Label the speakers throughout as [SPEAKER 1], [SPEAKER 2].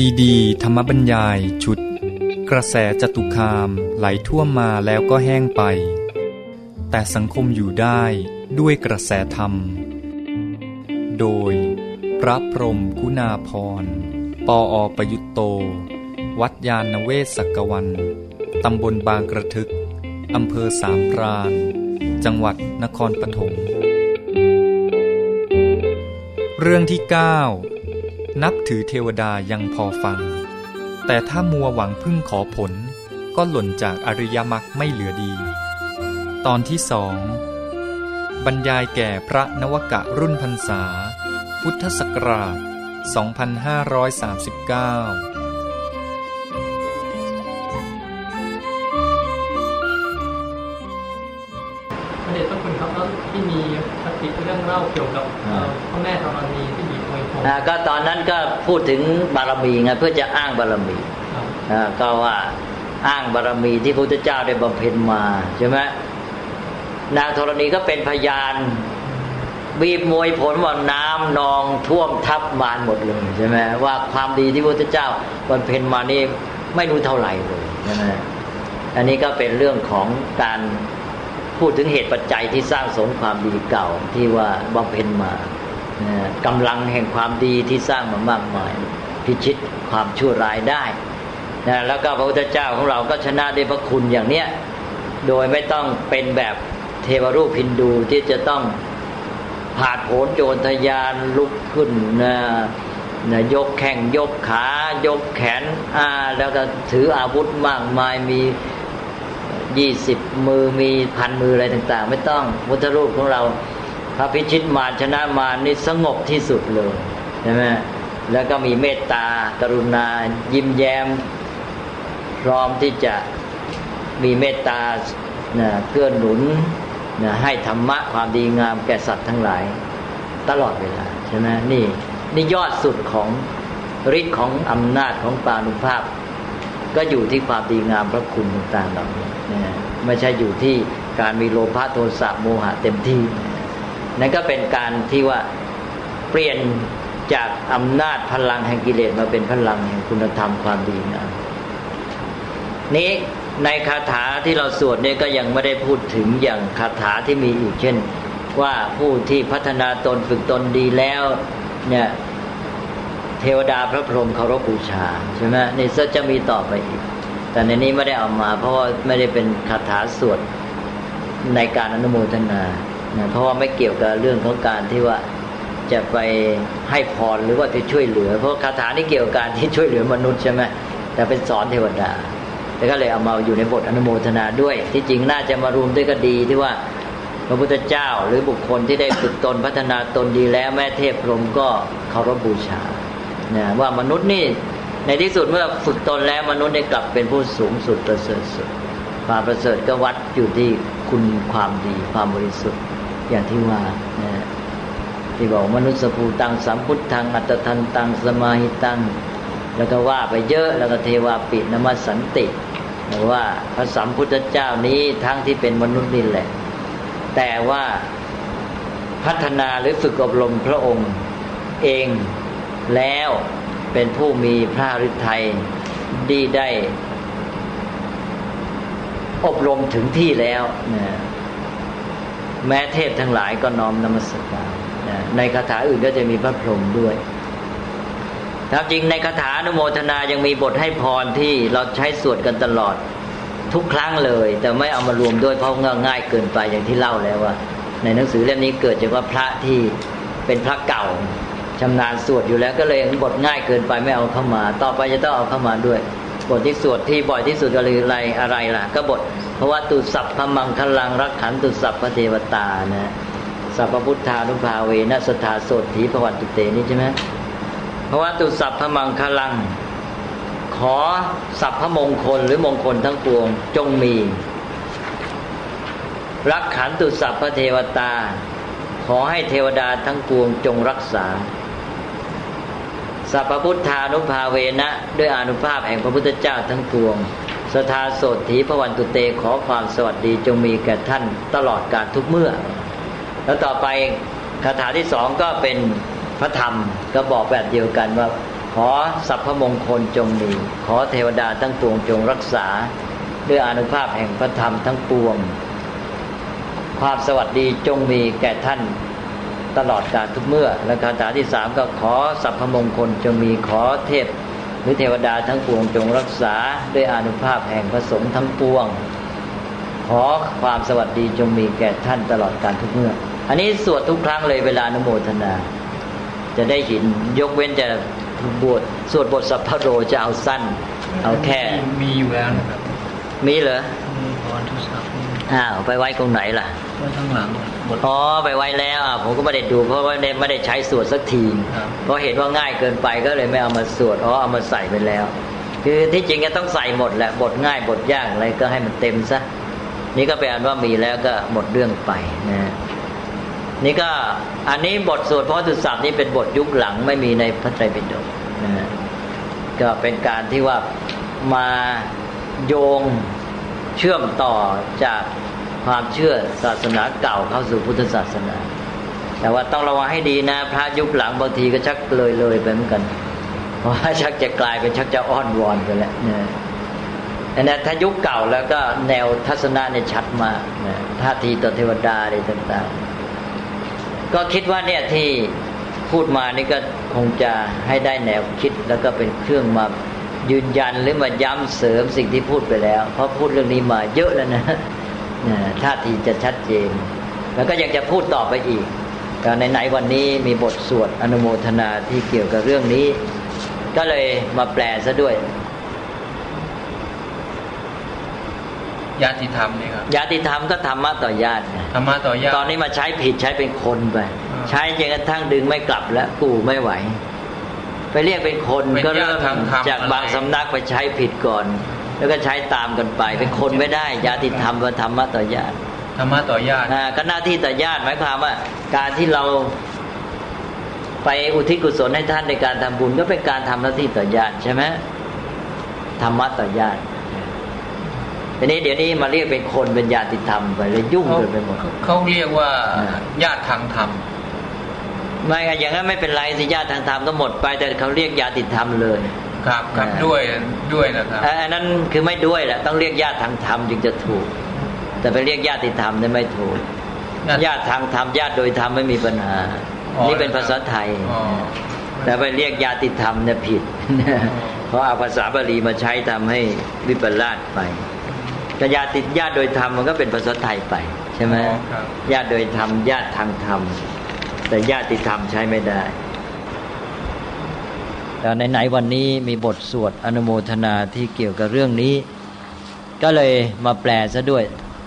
[SPEAKER 1] ซีดี ธรรมบรรยายชุด กระแสจตุคามไหลท่วมมาแล้วก็แห้งไป แต่สังคมอยู่ได้ด้วยกระแสธรรม โดย พระพรมกุณาพร ปออประยุตโต วัดยาณเวศกกวัน ตำบลบางกระทึก อำเภอสามพราน จังหวัดนครปฐมเรื่องที่ 9 นับถือเทวดายังพอฟัง แต่ถ้ามัวหวังพึ่งขอผล ก็หล่นจากอริยมรรคไม่เหลือดี ตอนที่สองบรรยายแก่พระนวกะรุ่นพรรษา พุทธศักราช 2539
[SPEAKER 2] พระเดชพระคุณครับแล้วที่มีคติเรื่องเล่าเกี่ ยวกับเอ่อพระแม่ธรณีที่บีบมวยผม
[SPEAKER 3] อ่าก็ตอนนั้นก็พูดถึงบารมีไงเพื่อจะอ้างบารมี
[SPEAKER 2] ครับ
[SPEAKER 3] อ่าก็ว่าอ้างบารมีที่พระพุทธเจ้าได้บำเพ็ญมาใช่ไหมนางธรณีก็เป็นพยาน บีบมวยผลว่าน้ำนองท่วมทับมารหมดเลยใช่ไหมว่าความดีที่พระพุทธเจ้าบำเพ็ญมานี่ไม่รู้เท่าไหร่เลยใช่ไหมอันนี้ก็เป็นเรื่องของการพูดถึงเหตุปัจจัยที่สร้างสมความดีเก่าที่ว่าบำเพ็ญมา กำลังแห่งความดีที่สร้างมามากมายพิชิตความชั่วร้ายได้นะแล้วก็พระพุทธเจ้าของเราก็ชนะด้วยพระคุณอย่างเนี้ยโดยไม่ต้องเป็นแบบเทวรูปฮินดูที่จะต้องผาดโผนโจรทยานลุกขึ้นนะนะยกแข้งยกขายกแขนอ่าแล้วก็ถืออาวุธมากมายมียี่สิบมือมีพันมืออะไรต่าง ๆ ไม่ต้องพุทธรูปของเรา พระพิชิตมารชนะมารนี่สงบที่สุดเลยใช่ไหมแล้วก็มีเมตตากรุณา ยิ้มแย้ม พร้อมที่จะมีเมตตาเกื้อหนุนนะให้ธรรมะความดีงามแก่สัตว์ทั้งหลาย ตลอดเวลาใช่ไหมนี่นี่ยอดสุดของฤทธิ์ของอำนาจของปานุภาพ ก็อยู่ที่ความดีงามพระคุณต่างๆเหล่านี้นะไม่ใช่อยู่ที่การมีโลภะโทสะโมหะเต็มที่ นั่นก็เป็นการที่ว่าเปลี่ยนจากอำนาจพลังแห่งกิเลสมาเป็นพลังแห่งคุณธรรมความดีงามนี้ในคาถาที่เราสวดเนี่ยก็ยังไม่ได้พูดถึงอย่างคาถาที่มีอีกเช่น ว่าผู้ที่พัฒนาตนฝึกตนดีแล้วเนี่ยเทวดาพระพรหมเคารพบูชาใช่ไหมนี่จะมีต่อไปอีก แต่ในนี้ไม่ได้เอามา เพราะว่าไม่ได้เป็นคาถาสวดในการอนุโมทนา นะเพราะว่าไม่เกี่ยวกับเรื่องของการที่ว่าจะไปให้พรหรือว่าจะช่วยเหลือ เพราะคาถานี่เกี่ยวกับการที่ช่วยเหลือมนุษย์ใช่ไหมแต่เป็นสอนเทวดาแล้วก็เลยเอามาอยู่ในบทอนุโมทนาด้วย ที่จริงน่าจะมารวมด้วยก็ดีที่ว่าพระพุทธเจ้าหรือบุคคลที่ได้ฝึกตนพัฒนาตนดีแล้วแม่เทพพรหมก็เคารพบูชานะว่ามนุษย์นี่ในที่สุดเมื่อฝึกตนแล้วมนุษย์ได้กลับเป็นผู้สูงสุดประเสริฐสุดความประเสริฐก็วัดอยู่ที่คุณความดีความบริสุทธิ์ อย่างที่ว่านะที่บอกมนุษย์สภูตังสัมพุทธังอัตทันตังสมาหิตัง แล้วก็ว่าไปเยอะแล้วก็เทวาปินมัสสันติว่าพระสัมพุทธเจ้านี้ทั้งที่เป็นมนุษย์นี่แหละ แต่ว่าพัฒนาหรือฝึกอบรมพระองค์เองแล้วเป็นผู้มีพระฤทัยดีได้ อบรมถึงที่แล้วนะ แม้เทพทั้งหลายก็น้อมนมัสการนะในคาถาอื่นก็จะมีพระพรหมด้วยครับจริงในคาถาอนุโมทนายังมีบทให้พรที่เราใช้สวดกันตลอดทุกครั้งเลย แต่ไม่เอามารวมด้วยเพราะง่ายเกินไปอย่างที่เล่าแล้วว่า ในหนังสือเล่มนี้เกิดจากว่าพระที่เป็นพระเก่าชำนาญสวดอยู่แล้วก็เลยบทง่ายเกินไปไม่เอาเข้ามา ต่อไปจะต้องเอาเข้ามาด้วย บทที่สวดที่บ่อยที่สุดก็เลยอะไรอะไรล่ะ ก็บทเพราะว่าตุสัพพมังคลังรักขันตุสัพพเทวตานะสัพพพุทธานุภาเวนัสธาโสถีพวันตุเตนี่ใช่ไหมเพราะว่าตุสัพพมังคลัง ขอสัพพมงคลหรือมงคลทั้งปวงจงมี รักขันตุสัพพเทวตา ขอให้เทวดาทั้งปวงจงรักษา สัพพุทธานุภาเวนะ ด้วยอนุภาพแห่งพระพุทธเจ้าทั้งปวง สทาโสถีพวันตุเตขอความสวัสดีจงมีแก่ท่านตลอดกาลทุกเมื่อ แล้วต่อไปคาถาที่สองก็เป็นพระธรรมก็บอกแบบเดียวกันว่า ขอสัพพมงคลจงมี ขอเทวดาทั้งปวงจงรักษา ด้วยอนุภาพแห่งพระธรรมทั้งปวง ความสวัสดีจงมีแก่ท่าน ตลอดกาลทุกเมื่อ และคาถาที่สามก็ขอสัพพมงคลจงมีขอเทพหรือเทวดาทั้งปวงจงรักษาด้วยอนุภาพแห่งพระสงฆ์ทั้งปวง ขอความสวัสดีจงมีแก่ท่านตลอดกาลทุกเมื่อ อันนี้สวดทุกครั้งเลยเวลานุโมทนา จะได้เห็นยกเว้นจะบวชสวดบทสัพพโรจะเอาสั้น เอาแค่
[SPEAKER 2] มีอยู่แล้วนะครับ
[SPEAKER 3] มีเหรอ
[SPEAKER 2] มีพรทุสัพท์
[SPEAKER 3] อ้าวไปไว้ตรงไหนล่ะ
[SPEAKER 2] ไว้ข้างหลังบท
[SPEAKER 3] อ๋อไปไว้แล้วอะผมก็ไม่ได้ดูเพราะว่าไม่ได้ไม่ได้ใช้สวดสักที
[SPEAKER 2] ครับ
[SPEAKER 3] เพราะเห็นว่าง่ายเกินไปก็เลยไม่เอามาสวดอ๋อเอามาใส่ไปแล้ว คือที่จริงก็ต้องใส่หมดแหละบทง่ายบทยากอะไรก็ให้มันเต็มซะนี่ก็แปลว่ามีแล้วก็หมดเรื่องไปนะนี่ก็อันนี้บทสวดเพราะตุศัพท์นี่เป็นบทยุคหลังไม่มีในพระไตรปิฎกนะฮะก็เป็นการที่ว่ามาโยง เชื่อมต่อจากความเชื่อศาสนาเก่าเข้าสู่พุทธศาสนา แต่ว่าต้องระวังให้ดีนะ พระยุคหลังบางทีก็ชักเลยเลยไปเหมือนกัน เพราะว่าชักจะกลายเป็นชักจะอ้อนวอนไปแล้วนะอันนั้นถ้ายุคเก่าแล้วก็แนวทัศนะเนี่ยชัดมากนะท่าทีต่อเทวดาอะไรต่างๆ ก็คิดว่าเนี่ยที่พูดมานี่ก็คงจะให้ได้แนวคิดแล้วก็เป็นเครื่องมา ยืนยันหรือมาย้ำเสริมสิ่งที่พูดไปแล้ว เพราะพูดเรื่องนี้มาเยอะแล้วนะนะท่าทีจะชัดเจน แล้วก็ยังจะพูดต่อไปอีกแต่ในไหนๆวันนี้มีบทสวดอนุโมทนาที่เกี่ยวกับเรื่องนี้ ก็เลยมาแปลซะด้วย
[SPEAKER 4] ญาติธรรมนี่ครับ
[SPEAKER 3] ญาติธรรมก็ธรรมะต่อญาติไง
[SPEAKER 4] ธรรมะต่อญาติ
[SPEAKER 3] ตอนนี้มาใช้ผิดใช้เป็นคนไป
[SPEAKER 4] อ่า
[SPEAKER 3] ใช้จนกระทั่งดึงไม่กลับแล้วกูไม่ไหว ไปเรียกเป็นคน
[SPEAKER 4] เป็น
[SPEAKER 3] ก็เริ่ม
[SPEAKER 4] ญาติทางธรรม
[SPEAKER 3] จากบาง
[SPEAKER 4] อะไร
[SPEAKER 3] สำนักไปใช้ผิดก่อน แล้วก็ใช้ตามกันไป เป็นคนไม่ได้ญาติธรรมว่าธรรมะต่อญาติ
[SPEAKER 4] ธรรมะต่อญาติ
[SPEAKER 3] อ่าก็หน้าที่ต่อญาติหมายความว่า การที่เราไปอุทิศกุศลให้ท่านในการทำบุญก็เป็นการทำหน้าที่ต่อญาติใช่ไหมธรรมะต่อญาติทีนี้เดี๋ยวนี้มาเรียกเป็นคนเป็นญาติธรรมไปเลยยุ่ง
[SPEAKER 4] เขา
[SPEAKER 3] เกินไปหมด
[SPEAKER 4] เขาเรียกว่า
[SPEAKER 3] อ่า
[SPEAKER 4] ญาติทางธรรม
[SPEAKER 3] ไม่ไงอย่างนั้นไม่เป็นไรสิญาติทางธรรมก็หมดไป แต่เขาเรียกญาติธรรมเลย
[SPEAKER 4] ครับครับ
[SPEAKER 3] อ่า
[SPEAKER 4] ด้วยด้วยนะครับ
[SPEAKER 3] อ่าอันนั้นคือไม่ด้วยแหละต้องเรียกญาติทางธรรมจึงจะถูก แต่ไปเรียกญาติธรรมเนี่ยไม่ถูก
[SPEAKER 4] ญาติ
[SPEAKER 3] ญาติทางธรรมญาติโดยธรรมไม่มีปัญหา
[SPEAKER 4] อ๋อ
[SPEAKER 3] นี่เป็นภาษาไทย
[SPEAKER 4] อ๋อ
[SPEAKER 3] แต่ไปเรียกญาติธรรมเนี่ยผิดเพราะเอาภาษาบาลีมาใช้ทำให้วิปลาสไปแต่ญาติญาติโดยธรรมมันก็เป็นภาษาไทยไป ใช่ไหม
[SPEAKER 4] อ๋อครับ
[SPEAKER 3] ญาติโดยธรรมญาติทางธรรม แต่ญาติธรรมใช้ไม่ได้แต่ไหนๆวันนี้มีบทสวดอนุโมทนาที่เกี่ยวกับเรื่องนี้ ก็เลยมาแปลซะด้วย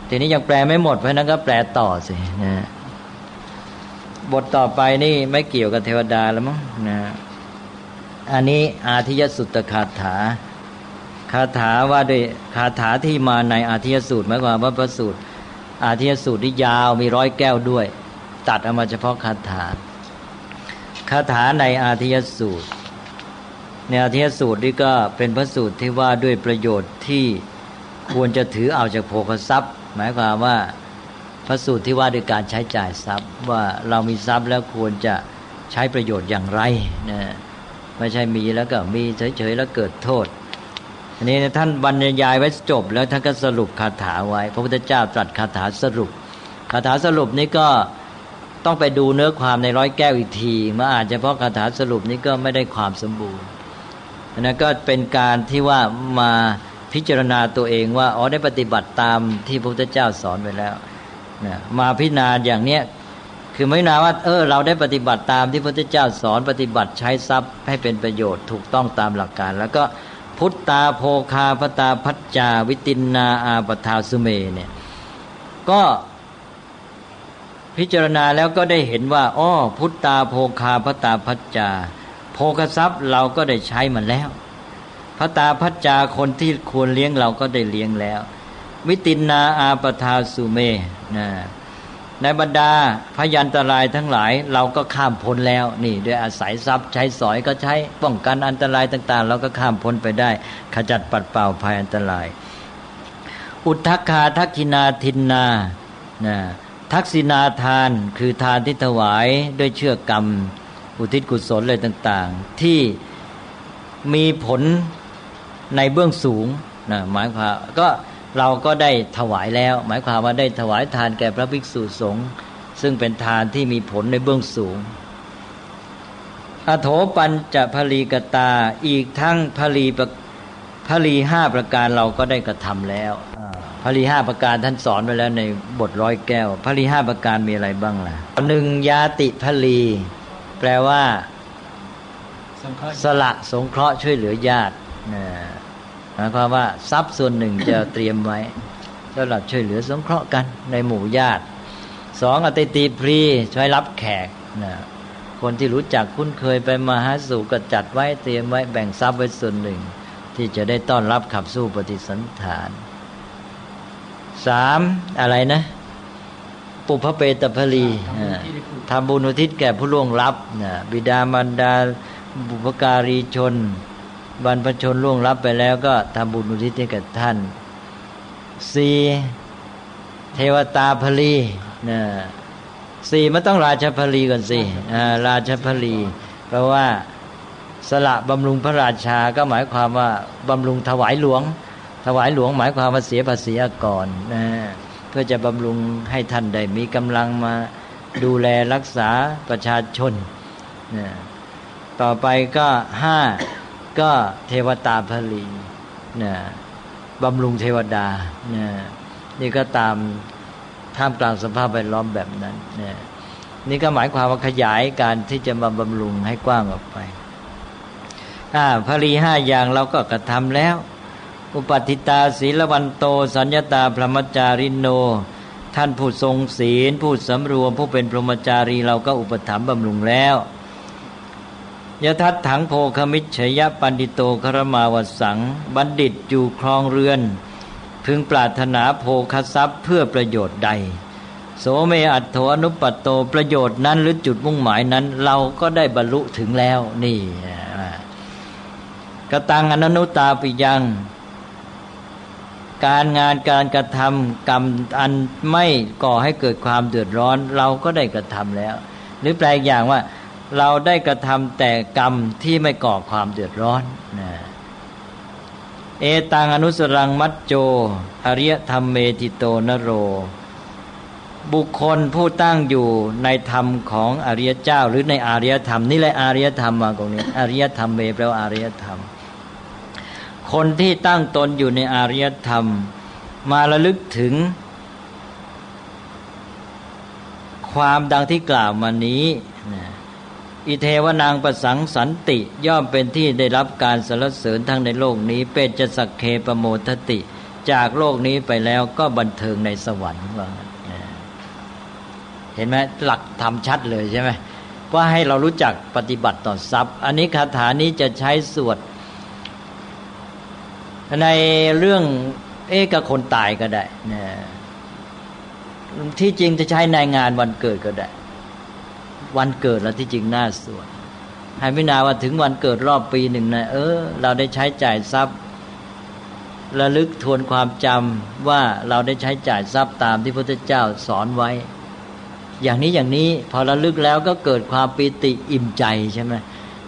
[SPEAKER 3] ทีนี้ยังแปลไม่หมดเพราะนั้นก็แปลต่อสินะบทต่อไปนี่ไม่เกี่ยวกับเทวดาแล้วมั้งนะอันนี้อาทิยสุตตคาถา คาถาว่าด้วยคาถาที่มาในอาทิยสูตรหมายความว่าพระสูตร อาทิยสูตรที่ยาวมีร้อยแก้วด้วย ตัดเอามาเฉพาะคาถาคาถาในอาทิยสูตร ในอาทิยสูตรนี่ก็เป็นพระสูตรที่ว่าด้วยประโยชน์ที่ควรจะถือเอาจากโภคทรัพย์ หมายความว่าพระสูตรที่ว่าด้วยการใช้จ่ายทรัพย์ ว่าเรามีทรัพย์แล้วควรจะใช้ประโยชน์อย่างไรนะไม่ใช่มีแล้วก็มีเฉยๆแล้วเกิดโทษอันนี้ท่านบรรยายไว้จบ แล้วท่านก็สรุปคาถาไว้ พระพุทธเจ้าตรัสคาถาสรุปคาถาสรุปนี้ก็ ต้องไปดูเนื้อความในร้อยแก้วอีกทีมาอ่านเฉพาะคาถาสรุปนี้ก็ไม่ได้ความสมบูรณ์นั้นก็เป็นการที่ว่ามาพิจารณาตัวเองว่าอ๋อได้ปฏิบัติตามที่พระพุทธเจ้าสอนไว้แล้วนะมาพิจารณาอย่างเนี้ยคือไม่นาว่าเออเราได้ปฏิบัติตามที่พระพุทธเจ้าสอนปฏิบัติใช้ทรัพย์ให้เป็นประโยชน์ถูกต้องตามหลักการ แล้วก็พุทตาโภคาพตาพัจจา วิตินนาอาปทาสุเมเนี่ยก็ พิจารณาแล้วก็ได้เห็นว่าอ้อพุทตาโภคาพตาพัจจา โภคทรัพย์เราก็ได้ใช้มันแล้วพระตาพัจจาคนที่ควรเลี้ยงเราก็ได้เลี้ยงแล้ววิตินนาอาปทาสุเมนะในบรรดาพยันตรายทั้งหลาย เราก็ข้ามพ้นแล้ว นี่ด้วยอาศัยทรัพย์ใช้สอยก็ใช้ป้องกันอันตรายต่าง ๆ เราก็ข้ามพ้นไปได้ ขจัดปัดเป่าภัยอันตราย อุทธคาทักขินาทินนานะ ทักษินาทานคือทานที่ถวายด้วยเชื่อกรรม อุทิศกุศลอะไรต่าง ๆ ที่มีผลในเบื้องสูงนะหมายความก็เราก็ได้ถวายแล้ว หมายความว่าได้ถวายทานแก่พระภิกษุสงฆ์ซึ่งเป็นทานที่มีผลในเบื้องสูง อโถปัญจะผลีกตาอีกทั้งผลีผลีห้าประการเราก็ได้กระทำแล้ว ผลีห้าประการท่านสอนไว้แล้วในบทร้อยแก้วผลีห้าประการมีอะไรบ้างล่ะหนึ่งยาติผลี แปลว่าสละสงเคราะห์ช่วยเหลือญาติหมายความว่าทรัพย์ส่วนหนึ่งจะเตรียมไว้สำหรับช่วยเหลือสงเคราะห์กันในหมู่ญาติสองอติติพรีช่วยรับแขกนะคนที่รู้จักคุ้นเคยไปมาหาสู่ก็จัดไว้เตรียมไว้แบ่งทรัพย์ไว้ส่วนหนึ่ง ที่จะได้ต้อนรับขับสู้ปฏิสันฐาน สามอะไรนะ ปุพเปตพลีทำบุญอุทิศแก่ผู้ล่วงลับนะบิดามารดาบุพการีชน บรรพชนล่วงลับไปแล้วก็ทำบุญอุทิศให้กับท่านสี่เทวตาพลีนะสี่มันต้องราชพลีก่อนสิราชพลี เพราะว่าสละบำรุงพระราชาก็หมายความว่าบำรุงถวายหลวง ถวายหลวงหมายความว่าเสียภาษีก่อนนะเพื่อจะบำรุงให้ท่านได้มีกำลังมาดูแลรักษาประชาชนนะต่อไปก็ห้าก็เทวตาพลีนะบำรุงเทวดานะนี่ก็ตามท่ามกลางสภาพแวดล้อมแบบนั้นนะนี่ก็หมายความว่าขยายการที่จะมาบำรุงให้กว้างออกไปอ่าพลีห้าอย่างเราก็กระทำแล้ว อุปติตาศีลวันโต สัญญาตาพรหมจาริโน ท่านผู้ทรงศีล ผู้สำรวม ผู้เป็นพรหมจารีเราก็อุปถัมภ์บำรุงแล้วยทัตถังโพคมิชยปันดิโตครมาวสัง บัณฑิตอยู่ครองเรือน พึงปรารถนาโภคทรัพย์เพื่อประโยชน์ใด โสเมอัตโถอนุปัตโตประโยชน์นั้นหรือจุดมุ่งหมายนั้น เราก็ได้บรรลุถึงแล้วนี่กตังอนันุตาปิยัง การงานการกระทำกรรมอันไม่ก่อให้เกิดความเดือดร้อน เราก็ได้กระทำแล้ว หรือแปลอย่างว่าเราได้กระทำแต่กรรมที่ไม่ก่อความเดือดร้อนนะเอตังอนุสรังมัจโจ อริยธรรมเมติโตนโร บุคคลผู้ตั้งอยู่ในธรรมของอริยเจ้า หรือในอริยธรรมนี่แหละอริยธรรมมาตรงนี้ อริยธรรมเมแปลว่าอริยธรรม คนที่ตั้งตนอยู่ในอริยธรรม มาระลึกถึง ความดังที่กล่าวมานี้อิเทวนางประสังสันติย่อมเป็นที่ได้รับการสรรเสริญทั้งในโลกนี้ เป็นจะสักเคปโมทติ จากโลกนี้ไปแล้วก็บันเทิงในสวรรค์ว่าเห็นไหมหลักทำชัดเลยใช่ไหมว่าให้เรารู้จักปฏิบัติต่อทรัพย์ อันนี้คาถานี้จะใช้สวด ในเรื่องเอกคนตายก็ได้นะที่จริงจะใช้ในงานวันเกิดก็ได้ วันเกิดแล้วที่จริงน่าสวดให้พินาว่าถึงวันเกิดรอบปีหนึ่งนะเออ เราได้ใช้จ่ายทรัพย์ระลึกทวนความจำว่าเราได้ใช้จ่ายทรัพย์ตามที่พระพุทธเจ้าสอนไว้ อย่างนี้อย่างนี้พอระลึกแล้วก็เกิดความปิติอิ่มใจใช่ไหม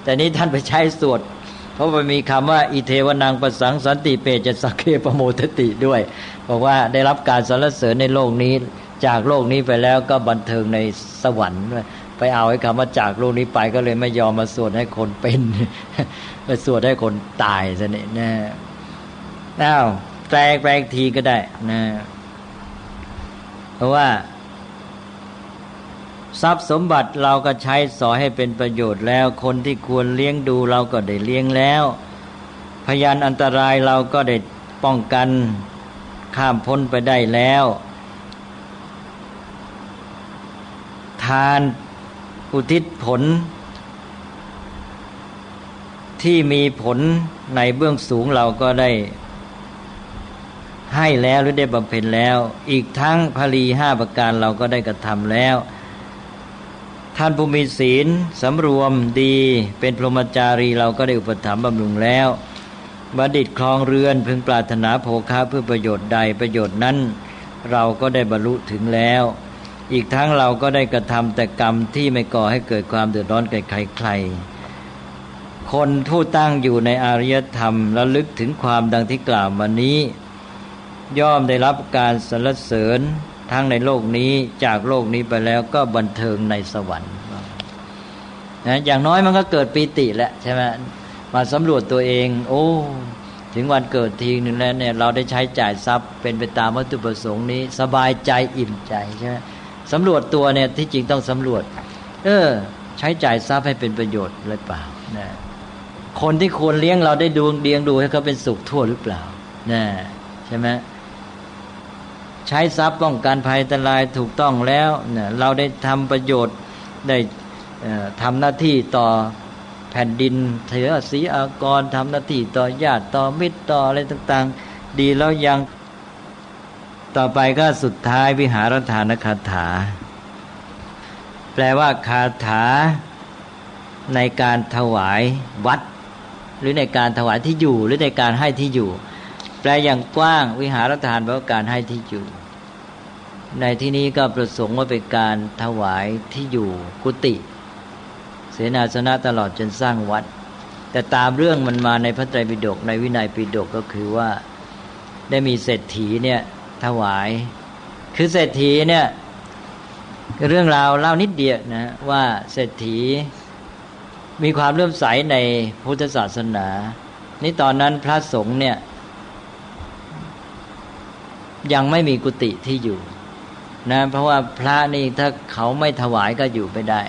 [SPEAKER 3] แต่นี้ท่านไปใช้สวด เพราะมันมีคำว่าอิเทวนังประสังสันติเปจะสักเคปโมทติด้วยบอกว่าได้รับการสรรเสริญในโลกนี้ จากโลกนี้ไปแล้วก็บันเทิงในสวรรค์ไปเอาไอ้คำว่าจากโลกนี้ไปก็เลยไม่ยอมมาสวดให้คนเป็นไปสวดให้คนตายซะนี่นะอ้าวแปลแปลทีก็ได้นะเพราะว่า ทรัพย์สมบัติเราก็ใช้สอให้เป็นประโยชน์แล้ว คนที่ควรเลี้ยงดูเราก็ได้เลี้ยงแล้ว พยานอันตรายเราก็ได้ป้องกันข้ามพ้นไปได้แล้ว ทานอุทิศผล ที่มีผลในเบื้องสูงเราก็ได้ ให้แล้วหรือได้บำเพ็ญแล้ว อีกทั้งภรีห้าประการเราก็ได้กระทำแล้ว ท่านผู้มีศีลสำรวมดี เป็นพรหมจารีเราก็ได้อุปถัมภ์บำรุงแล้วบัณฑิตคลองเรือนพึงปรารถนาโภคะเพื่อประโยชน์ใดประโยชน์นั้น เราก็ได้บรรลุถึงแล้ว อีกทั้งเราก็ได้กระทำแต่กรรมที่ไม่ก่อให้เกิดความเดือดร้อนแก่ใครๆคคนผู้ตั้งอยู่ในอารยธรรมและลึกถึงความดังที่กล่าวมานี้ ย่อมได้รับการสรรเสริญ ทั้งในโลกนี้จากโลกนี้ไปแล้วก็บันเทิงในสวรรค์นะอย่างน้อยมันก็เกิดปีติแหละใช่ไหมมาสำรวจตัวเอง โอ้ถึงวันเกิดทีหนึ่งแล้วเนี่ยเราได้ใช้จ่ายทรัพย์ เป็นไปตามวัตถุประสงค์นี้ สบายใจอิ่มใจใช่ไหมสำรวจตัวเนี่ยที่จริงต้องสำรวจ เออ ใช้จ่ายทรัพย์ให้เป็นประโยชน์หรือเปล่านะคนที่ควรเลี้ยงเราได้ดูเลี้ยงดูให้เขาเป็นสุขทั่วหรือเปล่านะใช่ไหม ใช้ทรัพย์ป้องกันภัยอันตรายถูกต้องแล้วเนี่ยเราได้ทำประโยชน์ได้ทำหน้าที่ต่อแผ่นดินเถือศีอากรทำหน้าที่ต่อญาติต่อมิตรต่ออะไรต่างๆ ดีแล้วยังต่อไปก็สุดท้ายวิหารฐานคาถา แปลว่าคาถาในการถวายวัด หรือในการถวายที่อยู่ หรือในการให้ที่อยู่ แปลอย่างกว้างวิหารฐานแปลว่าการให้ที่อยู่ ในที่นี้ก็ประสงค์ว่าเป็นการถวายที่อยู่กุฏิเสนาสนะตลอดจนสร้างวัด แต่ตามเรื่องมันมาในพระไตรปิฎกในวินัยปิฎกก็คือว่าได้มีเศรษฐีเนี่ยถวาย คือเศรษฐีเนี่ยเรื่องราวเล่านิดเดียวนะว่าเศรษฐีมีความเลื่อมใสในพุทธศาสนา นี่ตอนนั้นพระสงฆ์เนี่ย ยังไม่มีกุฏิที่อยู่นะเพราะว่าพระนี่ถ้าเขาไม่ถวายก็อยู่ไม่ได้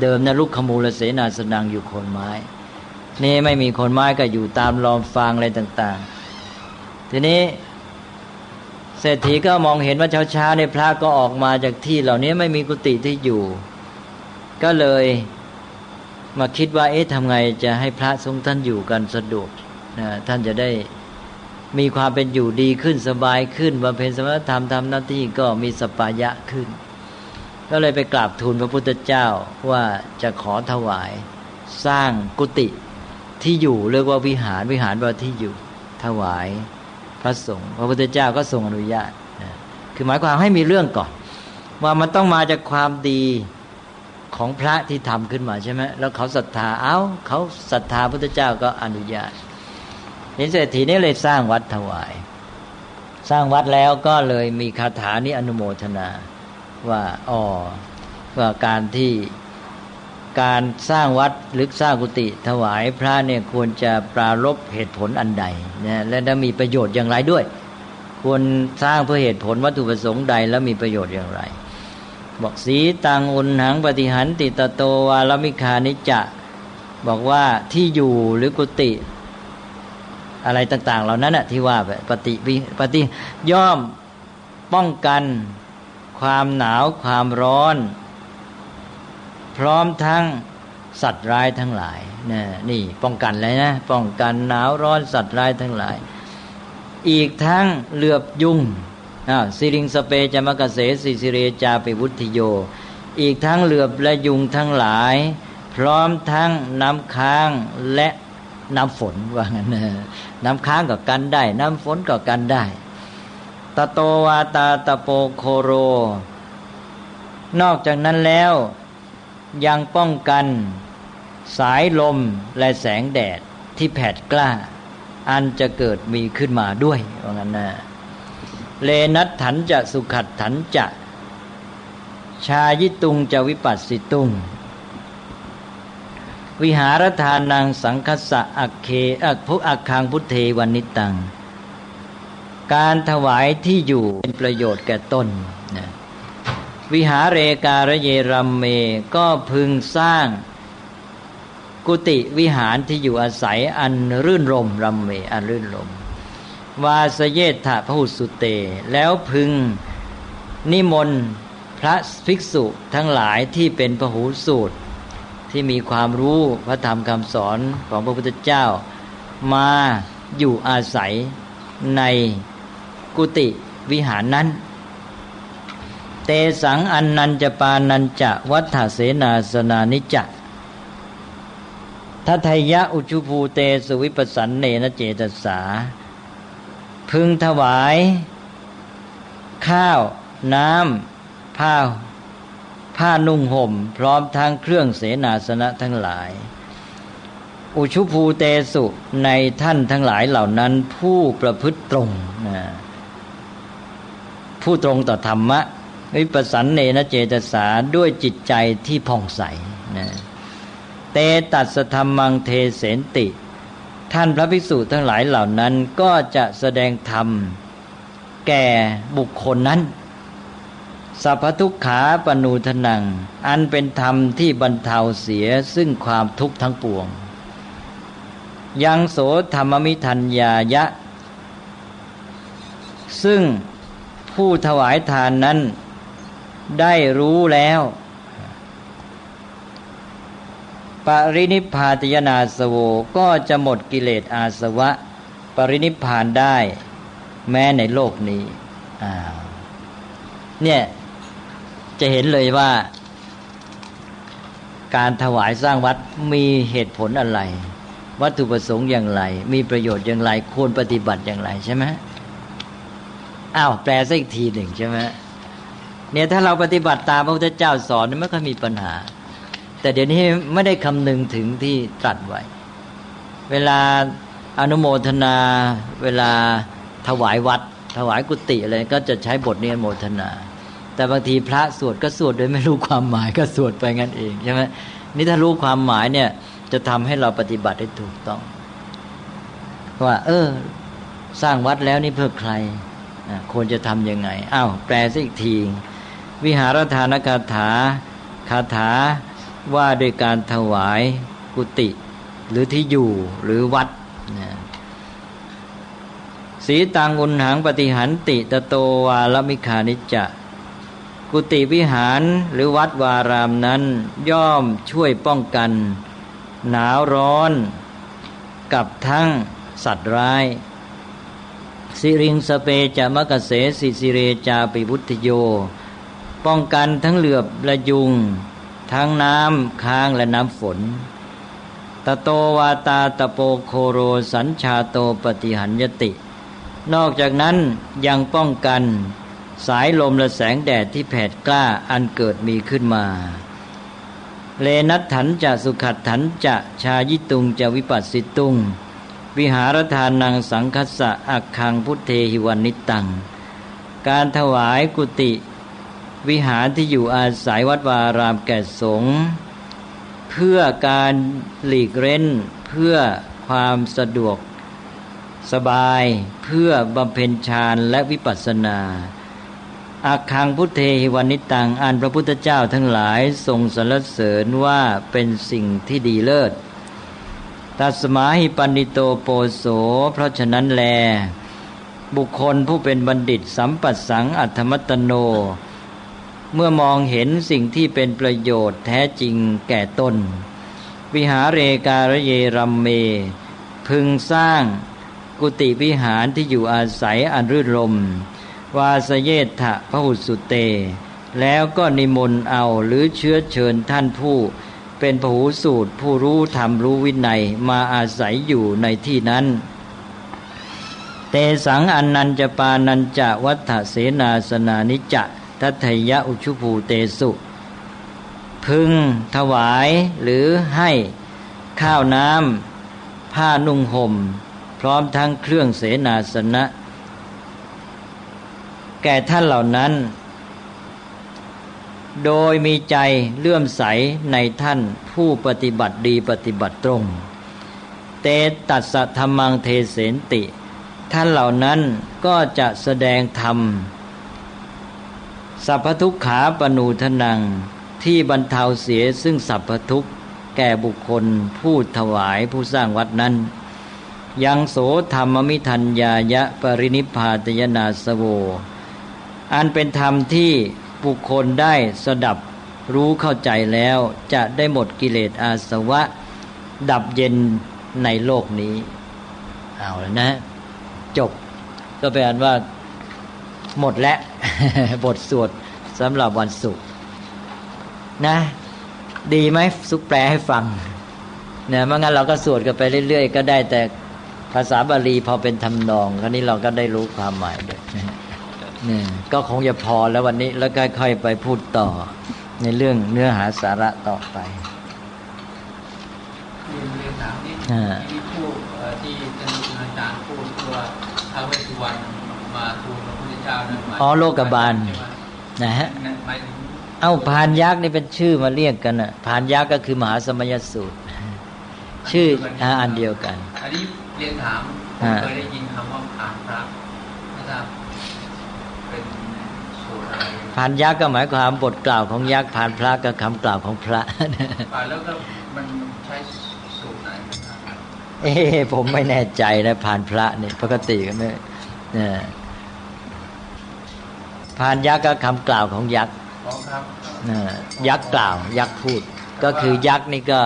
[SPEAKER 3] เดิมนะลูกขมูลเสนาสนังอยู่คนไม้ นี่ไม่มีคนไม้ก็อยู่ตามลอมฟางอะไรต่าง ๆ ทีนี้เศรษฐีก็มองเห็นว่าเช้าๆในพระก็ออกมาจากที่เหล่านี้ไม่มีกุฏิที่อยู่ ก็เลยมาคิดว่าเอ๊ะทำไงจะให้พระทรงท่านอยู่กันสะดวกนะท่านจะได้ มีความเป็นอยู่ดีขึ้นสบายขึ้นบำเพ็ญสมณธรรมทำหน้าที่ก็มีสปายะขึ้น ก็เลยไปกราบทูลพระพุทธเจ้าว่าจะขอถวาย สร้างกุฏิที่อยู่เรียกว่าวิหารวิหารว่าที่อยู่ถวายพระสงฆ์พระพุทธเจ้าก็ทรงอนุญาตคือหมายความให้มีเรื่องก่อน ว่ามันต้องมาจากความดีของพระที่ทำขึ้นมาใช่ไหมแล้วเขาศรัทธาเอา้าเขาศรัทธาพุทธเจ้าก็อนุญาต นี่เศรษฐีนี่เลยสร้างวัดถวาย สร้างวัดแล้วก็เลยมีคาถานี้อนุโมทนาว่าอ๋อว่าการที่การสร้างวัดหรือสร้างกุฏิถวายพระเนี่ยควรจะปรารบเหตุผลอันใดนะและจะมีประโยชน์อย่างไรด้วย ควรสร้างเพื่อเหตุผลวัตถุประสงค์ใดแล้วมีประโยชน์อย่างไร บอกสีตังอุนหังปฏิหันติตโตวาลมิคานิจะ บอกว่าที่อยู่หรือกุฏิ อะไรต่าง ๆ เหล่านั้นนะที่ว่าปฏิปฏิย่อมป้องกัน ความหนาวความร้อน พร้อมทั้งสัตว์ร้ายทั้งหลายนี่นี่ป้องกันเลยนะ ป้องกันหนาวร้อนสัตว์ร้ายทั้งหลาย อีกทั้งเหลือบยุงสิริงสเปจมกเสสิสิเรจาปิวุติโย อีกทั้งเหลือบและยุงทั้งหลาย พร้อมทั้งน้ำค้างและ น้ำฝนว่างั้นน้ำค้างก็กันได้ น้ำฝนก็กันได้ตโตวาตาตโปโคโร นอกจากนั้นแล้วยังป้องกันสายลมและแสงแดดที่แผดกล้า อันจะเกิดมีขึ้นมาด้วยว่างั้นนะเลนัตถันจะสุขัดถันจะ ชายิตุงจะวิปัสสิตุง วิหารทานังสังคสะอักเคอักพุอักคังพุทเทวนิตัง การถวายที่อยู่เป็นประโยชน์แก่ตนนะวิหารเรการเยรัมเมก็พึงสร้างกุฏิวิหารที่อยู่อาศัยอันรื่นรมรัมเมอันรื่นรม วาสเยธาพหุสุเต แล้วพึงนิมนต์พระภิกษุทั้งหลายที่เป็นพหูสูตร ที่มีความรู้พระธรรมคำสอนของพระพุทธเจ้า มาอยู่อาศัยในกุฏิวิหารนั้น เตสังอันนันจะปานันจะวัฏเสนาสนานิจักทัทยะอุชุภูเตสุวิปสันเนนเจตสา พึงถวาย ข้าว น้ำผ้า ผ้านุ่งห่ม พร้อมทั้งเครื่องเสนาสนะทั้งหลาย อุชุภูเตสุในท่านทั้งหลายเหล่านั้นผู้ประพฤติตรงนะผู้ตรงต่อธรรมะวิปัสสันเนนะเจตสาด้วยจิตใจที่ผ่องใสนะเตตัสธรรมังเทเสนติ ท่านพระภิกษุทั้งหลายเหล่านั้นก็จะแสดงธรรมแก่บุคคลนั้น สัพพทุกขาปนูทนัง อันเป็นธรรมที่บรรเทาเสียซึ่งความทุกข์ทั้งปวง ยังโสธรรมมิทัญญายะ ซึ่งผู้ถวายทานนั้นได้รู้แล้ว ปรินิพาตยนาสโวก็จะหมดกิเลสอาสวะ ปรินิพานได้ แม้ในโลกนี้เนี่ย จะเห็นเลยว่า การถวายสร้างวัดมีเหตุผลอะไร วัตถุประสงค์อย่างไร มีประโยชน์อย่างไร ควรปฏิบัติอย่างไรใช่ไหมอ้าวแปลสักอีกทีหนึ่งใช่ไหมเนี่ยถ้าเราปฏิบัติตามพระพุทธเจ้าสอนไม่ค่อยมีปัญหา แต่เดี๋ยวนี้ไม่ได้คำนึงถึงที่ตรัสไว้ เวลาอนุโมทนา เวลาถวายวัด ถวายกุฏิอะไรก็จะใช้บทนี้อนุโมทนา แต่บางทีพระสวดก็สวดโดยไม่รู้ความหมายก็สวดไปงั้นเองใช่ไหมนี่ถ้ารู้ความหมายเนี่ย จะทำให้เราปฏิบัติได้ถูกต้องว่า เออ สร้างวัดแล้วนี่เพื่อใครควรจะทำยังไงอ้าวแปลสักที วิหารทานคาถาคาถาว่าโดยการถวายกุฏิหรือที่อยู่หรือวัดนะสีตังอุณหังปฏิหันติตโตวาลมิคานิจะ กุฏิวิหารหรือวัดวารามนั้น ย่อมช่วยป้องกัน หนาวร้อน กับทั้งสัตว์ร้าย สิริงสเปจะมะกะเสสิสิเรจาปิพุทธโย ป้องกันทั้งเหลือบและยุง ทั้งน้ำค้างและน้ำฝนตโตวาตาตโปโคโรสัญชาโตปฏิหันยติ นอกจากนั้นยังป้องกัน สายลมและแสงแดดที่แผดกล้าอันเกิดมีขึ้นมา เลนัตถันจะสุขัดถันจะชายิตุงจะวิปัสสิตุง วิหารทานังสังคัสสะอักขังพุทเทหิวันนิตัง การถวายกุฏิวิหารที่อยู่อาศัยวัดวารามแก่สงเพื่อการหลีกเร้น เพื่อความสะดวกสบายเพื่อบำเพ็ญฌานและวิปัสสนา อาคังพุทเทหิวันิตังอันพระพุทธเจ้าทั้งหลายทรงสรรเสริญว่าเป็นสิ่งที่ดีเลิศ ตัสมาหิปันิโตโปโส เพราะฉะนั้นแล บุคคลผู้เป็นบัณฑิตสัมปัสสังอัธมัตโน เมื่อมองเห็นสิ่งที่เป็นประโยชน์แท้จริงแก่ตน วิหารเรการเยรัมเม พึงสร้างกุฏิวิหารที่อยู่อาศัยอันรื่นรม วาสเยธะพระหุสุเต แล้วก็นิมนต์เอาหรือเชื้อเชิญท่านผู้ เป็นพหูสูตรผู้รู้ธรรมรู้วินัยมาอาศัยอยู่ในที่นั้น เตสังอันนันจะปานันจะวัฏเสนาสนานิจะทัตยะอุชุภูเตสุ พึงถวายหรือให้ข้าวน้ำผ้านุ่งห่ม พร้อมทั้งเครื่องเสนาสนะ แก่ท่านเหล่านั้น โดยมีใจเลื่อมใสในท่านผู้ปฏิบัติดีปฏิบัติตรง เตตัสธรรมังเทเสนติ ท่านเหล่านั้นก็จะแสดงธรรมสัพพทุกขาปนูทนังที่บรรเทาเสียซึ่งสัพพทุกแก่บุคคลผู้ถวายผู้สร้างวัดนั้น ยังโสธรรมมิทัญญายะปรินิพาตยนาสโว อันเป็นธรรมที่บุคคลได้สดับรู้เข้าใจแล้วจะได้หมดกิเลสอาสวะ ดับเย็นในโลกนี้ เอาแล้วนะ จบ ก็แปลว่า หมดแล้ว บทสวดสำหรับวันศุกร์นะ ดีไหมสุกแปลให้ฟังเนี่ยเมื่องั้นเราก็สวดกันไปเรื่อยๆ ก็ได้แต่ภาษาบาลีพอเป็นทำนอง คราวนี้เราก็ได้รู้ความหมายด้วย นี่ก็คงจะพอแล้ววันนี้แล้วค่อยๆไปพูดต่อ ในเรื่องเนื้อหาสาระต่อไป
[SPEAKER 2] เรียนเรียนถ
[SPEAKER 4] ถามนี่
[SPEAKER 3] อ่า
[SPEAKER 4] ที่พูดเอ่อที่ท่านอาจารย์พูดว่าท้าวเวสสุวรรณมาทูลพระพุทธเจ้านั้นหมาย
[SPEAKER 3] อ๋อโลกบาล
[SPEAKER 4] ใช่ไหม
[SPEAKER 3] นะฮะ
[SPEAKER 4] หมายถึง
[SPEAKER 3] เอ้าพานยักษ์นี่เป็นชื่อมาเรียกกันอะพานยักษ์ก็คือมหาสมัยสูตร ชื่ออ่าอันเดียวกัน
[SPEAKER 4] อันนี้เรียนถามผม
[SPEAKER 3] อ่า
[SPEAKER 4] เคยได้ยินคำว่าผานพระไม่ทราบเป็นสูตรอะไร
[SPEAKER 3] พานยักษ์ก็หมายความบทกล่าวของยักษ์พานพระก็คำกล่าวของพระ
[SPEAKER 4] ป่าแล้วก็มันใช้สูตรไหนครับ
[SPEAKER 3] เอ้ผมไม่แน่ใจนะพานพระนี่ปกติก็ไม่เนี่ยพานยักษ์ก็คำกล่าวของยักษ์
[SPEAKER 4] อ๋อครับ
[SPEAKER 3] นะยักษ์กล่าว ยักษ์พูด ก็คือยักษ์นี่ก็